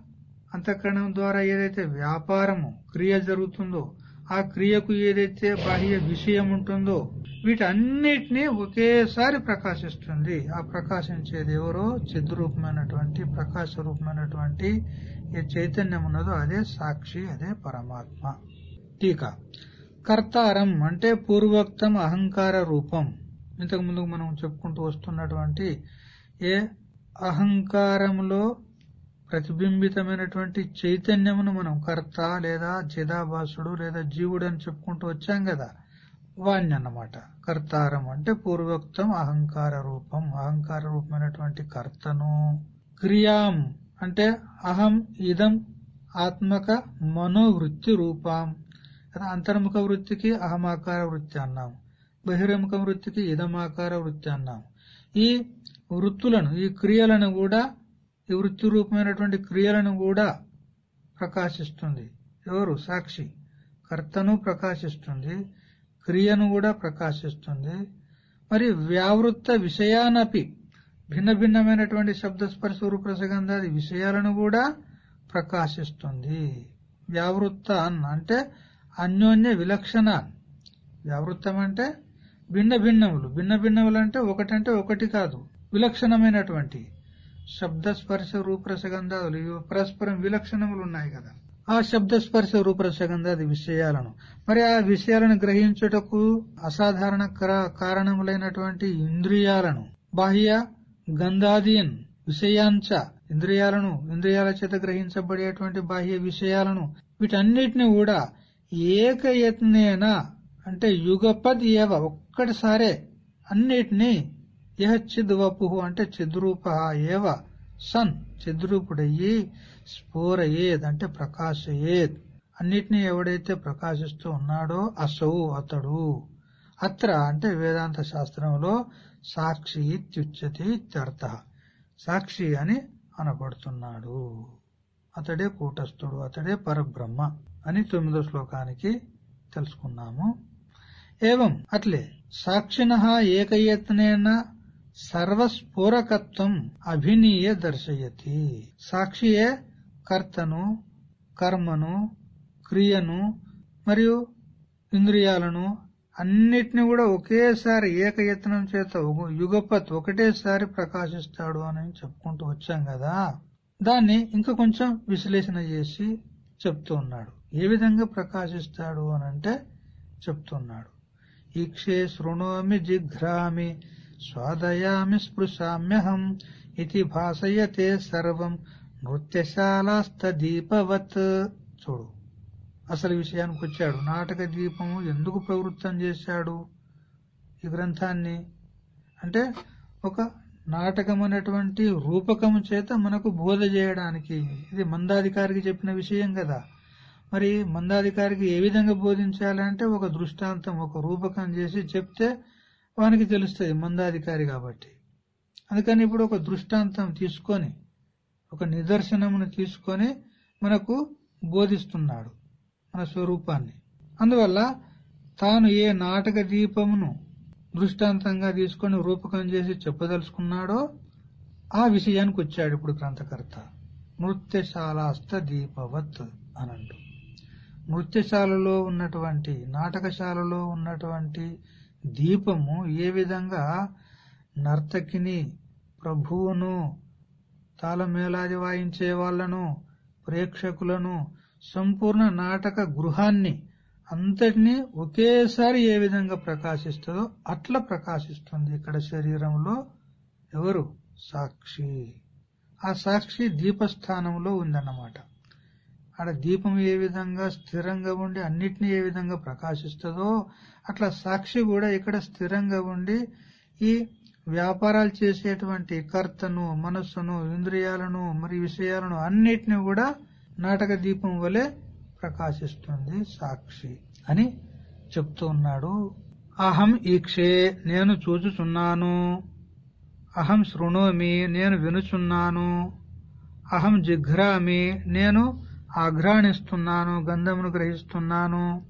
అంతఃకరణం ద్వారా ఏదైతే వ్యాపారము క్రియ జరుగుతుందో ఆ క్రియకు ఏదైతే బాహ్య విషయం ఉంటుందో వీటన్నిటినీ ఒకేసారి ప్రకాశిస్తుంది. ఆ ప్రకాశించేది ఎవరో? చిద్రూపమైనటువంటి ప్రకాశ రూపమైనటువంటి ఏ చైతన్యం ఉన్నదో అదే సాక్షి అదే పరమాత్మ. టీకా. కర్తారం అంటే పూర్వోక్తం అహంకార రూపం. ఇంతకు ముందు మనం చెప్పుకుంటూ వస్తున్నటువంటి ఏ అహంకారంలో ప్రతిబింబితమైనటువంటి చైతన్యమును మనం కర్త లేదా చిదాభాసుడు లేదా జీవుడు అని చెప్పుకుంటూ వచ్చాం కదా వాణ్ణి అన్నమాట. కర్తారం అంటే పూర్వోక్తం అహంకార రూపం. అహంకార రూపమైనటువంటి కర్తను. క్రియాం అంటే అహం ఇదం ఆత్మక మనోవృత్తి రూపం. కదా అంతర్ముఖ వృత్తికి అహమాకార వృత్తి అన్నాం బహిర్ముఖ వృత్తికి ఇదమాకార వృత్తి అన్నాం. ఈ వృత్తులను ఈ క్రియలను కూడా ఈ వృత్తి రూపమైనటువంటి క్రియలను కూడా ప్రకాశిస్తుంది. ఎవరు? సాక్షి. కర్తను ప్రకాశిస్తుంది. క్రియను కూడా ప్రకాశిస్తుంది. మరి వ్యావృత్త విషయానపి భిన్న భిన్నమైనటువంటి శబ్దస్పర్శ రూపరసగంధాది విషయాలను కూడా ప్రకాశిస్తుంది. వ్యావృత్త అన్న అంటే అన్యోన్య విలక్షణ. వ్యావృత్తం అంటే భిన్న భిన్నములు. భిన్న భిన్నములు అంటే ఒకటంటే ఒకటి కాదు. విలక్షణమైనటువంటి శబ్దస్పర్శ రూపరసగంధాదులు. ఇవి పరస్పరం విలక్షణములు ఉన్నాయి కదా. ఆ శబ్దస్పర్శ రూపరసగంధాది విషయాలను. మరి ఆ విషయాలను గ్రహించుటకు అసాధారణ కారణములైనటువంటి ఇంద్రియాలను. బాహ్య గంధాదీన్ విషయాంచ ఇంద్రియాలను ఇంద్రియాల చేత గ్రహించబడేటువంటి బాహ్య విషయాలను వీటన్నిటిని కూడా ఏకయత్నేన అంటే యుగపద్ ఏవ ఒక్కటిసారే అన్నిటినీ యహ చిద్వపు అంటే చిద్రూప ఏవ సన్ చిద్రూపుడయ్యి స్ఫోరయేద్ అంటే ప్రకాశయేద్. అన్నిటినీ ఎవడైతే ప్రకాశిస్తూ ఉన్నాడో అసౌ అతడు. అత్ర అంటే వేదాంత శాస్త్రంలో సాక్షి ఇత్యుచ్యతి ఇత్యర్థ. సాక్షి అని అనబడుతున్నాడు. అతడే కూటస్థుడు అతడే పరబ్రహ్మ అని తొమ్మిదో శ్లోకానికి తెలుసుకున్నాము. ఏవం? అట్లే. సాక్షిణ ఏకయత్నేన సర్వస్ఫోరకత్వం అభినీయ దర్శయతి. సాక్షియే కర్తను కర్మను క్రియను మరియు ఇంద్రియాలను అన్నిటిని కూడా ఒకేసారి ఏకయత్నం చేత యుగపత్ ఒకటేసారి ప్రకాశిస్తాడు అని చెప్పుకుంటూ వచ్చాం కదా. దాన్ని ఇంకా కొంచెం విశ్లేషణ చేసి చెప్తూ ఉన్నాడు. ఏ విధంగా ప్రకాశిస్తాడు అనంటే చెప్తున్నాడు ఈక్షే శృణోమి జిఘ్రామి స్వాదయామి స్పృశామ్యహం ఇది భాసయతే సర్వం నృత్యశాలాస్తదీపవత్ చూడు అసలు విషయానికి వచ్చాడు. నాటక దీపము ఎందుకు ప్రవృత్తం చేశాడు ఈ గ్రంథాన్ని? అంటే ఒక నాటకం అనేటువంటి రూపకము చేత మనకు బోధ చేయడానికి. ఇది మందాధికారికి చెప్పిన విషయం కదా. మరి మందాధికారికి ఏ విధంగా బోధించాలంటే ఒక దృష్టాంతం ఒక రూపకం చేసి చెప్తే వానికి తెలుస్తుంది మందాధికారి కాబట్టి. అందుకని ఇప్పుడు ఒక దృష్టాంతం తీసుకొని ఒక నిదర్శనమును తీసుకొని మనకు బోధిస్తున్నాడు మన స్వరూపాన్ని. అందువల్ల తాను ఏ నాటక దీపమును దృష్టాంతంగా తీసుకొని రూపకం చేసి చెప్పదలుచుకున్నాడో ఆ విషయానికి వచ్చాడు ఇప్పుడు గ్రంథకర్త. నృత్యశాలాస్త దీపవత్ అనండు నృత్యశాలలో ఉన్నటువంటి నాటకశాలలో ఉన్నటువంటి దీపము ఏ విధంగా నర్తకిని ప్రభువును తాళమేళాది వాయించే వాళ్ళను ప్రేక్షకులను సంపూర్ణ నాటక గృహాన్ని అంతటినీ ఒకేసారి ఏ విధంగా ప్రకాశిస్తుందో అట్లా ప్రకాశిస్తుంది ఇక్కడ శరీరంలో ఎవరు? సాక్షి. ఆ సాక్షి దీపస్థానంలో ఉందన్నమాట. ఆడ దీపం ఏ విధంగా స్థిరంగా ఉండి అన్నిటినీ ఏ విధంగా ప్రకాశిస్తుందో అట్లా సాక్షి కూడా ఇక్కడ స్థిరంగా ఉండి ఈ వ్యాపారాలు చేసేటువంటి కర్తను మనస్సును ఇంద్రియాలను మరి విషయాలను అన్నిటిని కూడా నాటక దీపం వలె ప్రకాశిస్తుంది సాక్షి అని చెప్తూ ఉన్నాడు. అహం ఈక్షే నేను చూచుచున్నాను. అహం శృణోమి నేను వినుచున్నాను. అహం జిఘ్రామి నేను ఆఘ్రాణిస్తున్నాను గంధమును గ్రహిస్తున్నాను.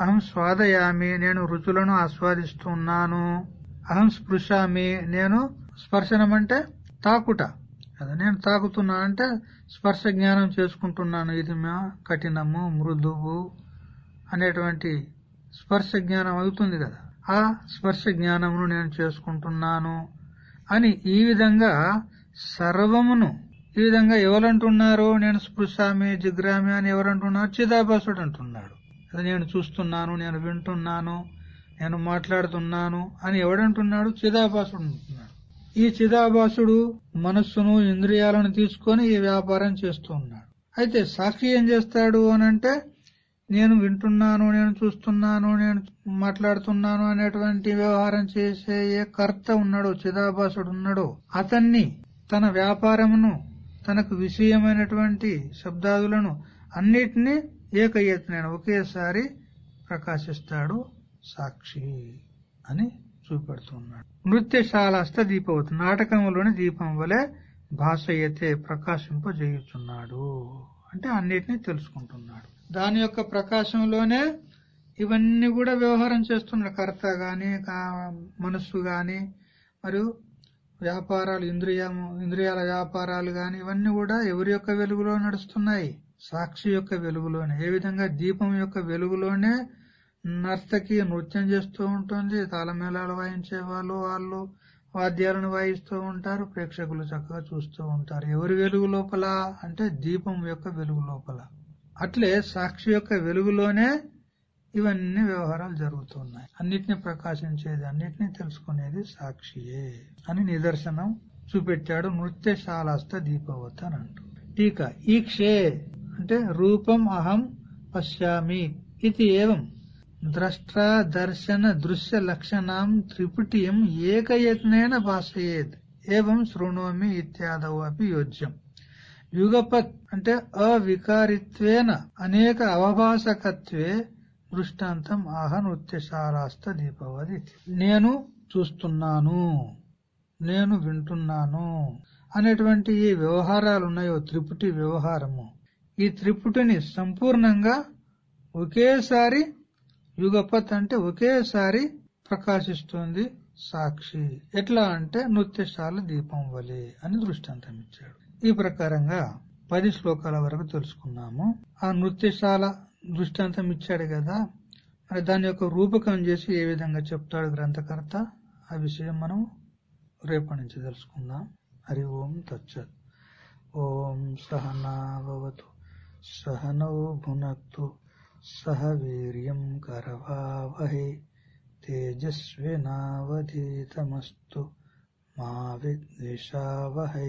అహం స్వాదయామి నేను రుచులను ఆస్వాదిస్తున్నాను. అహం స్పృశామి నేను స్పర్శనం అంటే తాకుట. కదా నేను తాకుతున్నా అంటే స్పర్శ జ్ఞానం చేసుకుంటున్నాను. ఇది కఠినము మృదువు అనేటువంటి స్పర్శ జ్ఞానం అవుతుంది కదా. ఆ స్పర్శ జ్ఞానమును నేను చేసుకుంటున్నాను. అని ఈ విధంగా సర్వమును ఈ విధంగా ఎవరంటున్నారు నేను స్పృశామి జిగ్రామి అని ఎవరంటున్నారు చిదాభాసుడు అంటున్నాడు. అది నేను చూస్తున్నాను నేను వింటున్నాను నేను మాట్లాడుతున్నాను అని ఎవడంటున్నాడు? చిదాభాసుడు అంటున్నాడు. ఈ చిదాభాసుడు మనస్సును ఇంద్రియాలను తీసుకొని ఈ వ్యాపారం చేస్తూ ఉన్నాడు. అయితే సాక్షి ఏం చేస్తాడు అనంటే నేను వింటున్నాను నేను చూస్తున్నాను నేను మాట్లాడుతున్నాను అనేటువంటి వ్యవహారం చేసే ఏ కర్త ఉన్నాడో చిదాభాసుడు ఉన్నాడో అతన్ని తన వ్యాపారమును తనకు విషయమైనటువంటి శబ్దాదులను అన్నిటినీ ఏకయత్నైన ఒకేసారి ప్రకాశిస్తాడు సాక్షి అని చూపెడుతున్నాడు. నృత్యశాల అష్ట నాటకంలోని దీపం వలె భాషయతే ప్రకాశింపజేయుచున్నాడు అంటే అన్నిటినీ తెలుసుకుంటున్నాడు. దాని యొక్క ప్రకాశంలోనే ఇవన్నీ కూడా వ్యవహారం చేస్తున్నాడు కర్త గాని మనస్సు గాని మరియు వ్యాపారాలు ఇంద్రియము ఇంద్రియాల వ్యాపారాలు గాని ఇవన్నీ కూడా ఎవరి యొక్క వెలుగులో నడుస్తున్నాయి? సాక్షి యొక్క వెలుగులోనే. ఏ విధంగా దీపం యొక్క వెలుగులోనే నర్తకి నృత్యం చేస్తూ ఉంటుంది తాళమేళాలు వాయించే వాళ్ళు వాళ్ళు వాద్యాలను వాయిస్తూ ఉంటారు ప్రేక్షకులు చక్కగా చూస్తూ ఉంటారు. ఎవరి వెలుగు లోపల? అంటే దీపం యొక్క వెలుగు లోపల. అట్లే సాక్షి యొక్క వెలుగులోనే ఇవన్నీ వ్యవహారాలు జరుగుతున్నాయి. అన్నిటిని ప్రకాశించేది అన్నిటిని తెలుసుకునేది సాక్షియే అని నిదర్శనం చూపెట్టాడు నృత్యశాలాస్త దీపవత్ అని అంటూ టీక ఈ క్షే అంటే రూపం అహం పశ్యామి ఇది ఏవం? ద్రష్టా దర్శన దృశ్య లక్షణం త్రిపుటియం ఏకయత్నేన భాషయేద్ ఏవం శృణోమి ఇత్యాదవు అపి యోజ్యం. యుగపత్ అంటే అవికారిత్వేన అనేక అవభాసకత్వే దృష్టాంతం ఆహ నృత్యశాలాస్త దీపవది. నేను చూస్తున్నాను నేను వింటున్నాను అనేటువంటి ఈ వ్యవహారాలు ఉన్నాయో త్రిపుటి వ్యవహారము. ఈ త్రిపుటిని సంపూర్ణంగా ఒకేసారి యుగపత్ అంటే ఒకేసారి ప్రకాశిస్తుంది సాక్షి. ఎట్లా అంటే నృత్యశాల దీపం వలె అని దృష్టాంతం ఇచ్చాడు. ఈ ప్రకారంగా పది శ్లోకాల వరకు తెలుసుకున్నాము. ఆ నృత్యశాల దృష్టాంతం ఇచ్చాడు కదా. మరి దాని యొక్క రూపకం చేసి ఏ విధంగా చెప్తాడు గ్రంథకర్త? ఆ విషయం మనం రేపటి నుంచి తెలుసుకుందాం. హరి ఓం తచ్చత్ ఓం సహనాభవతు సహనౌ భునక్తు సహ వీర్యం కరవావహే తేజస్వినావధీతమస్తు మా విద్విషావహై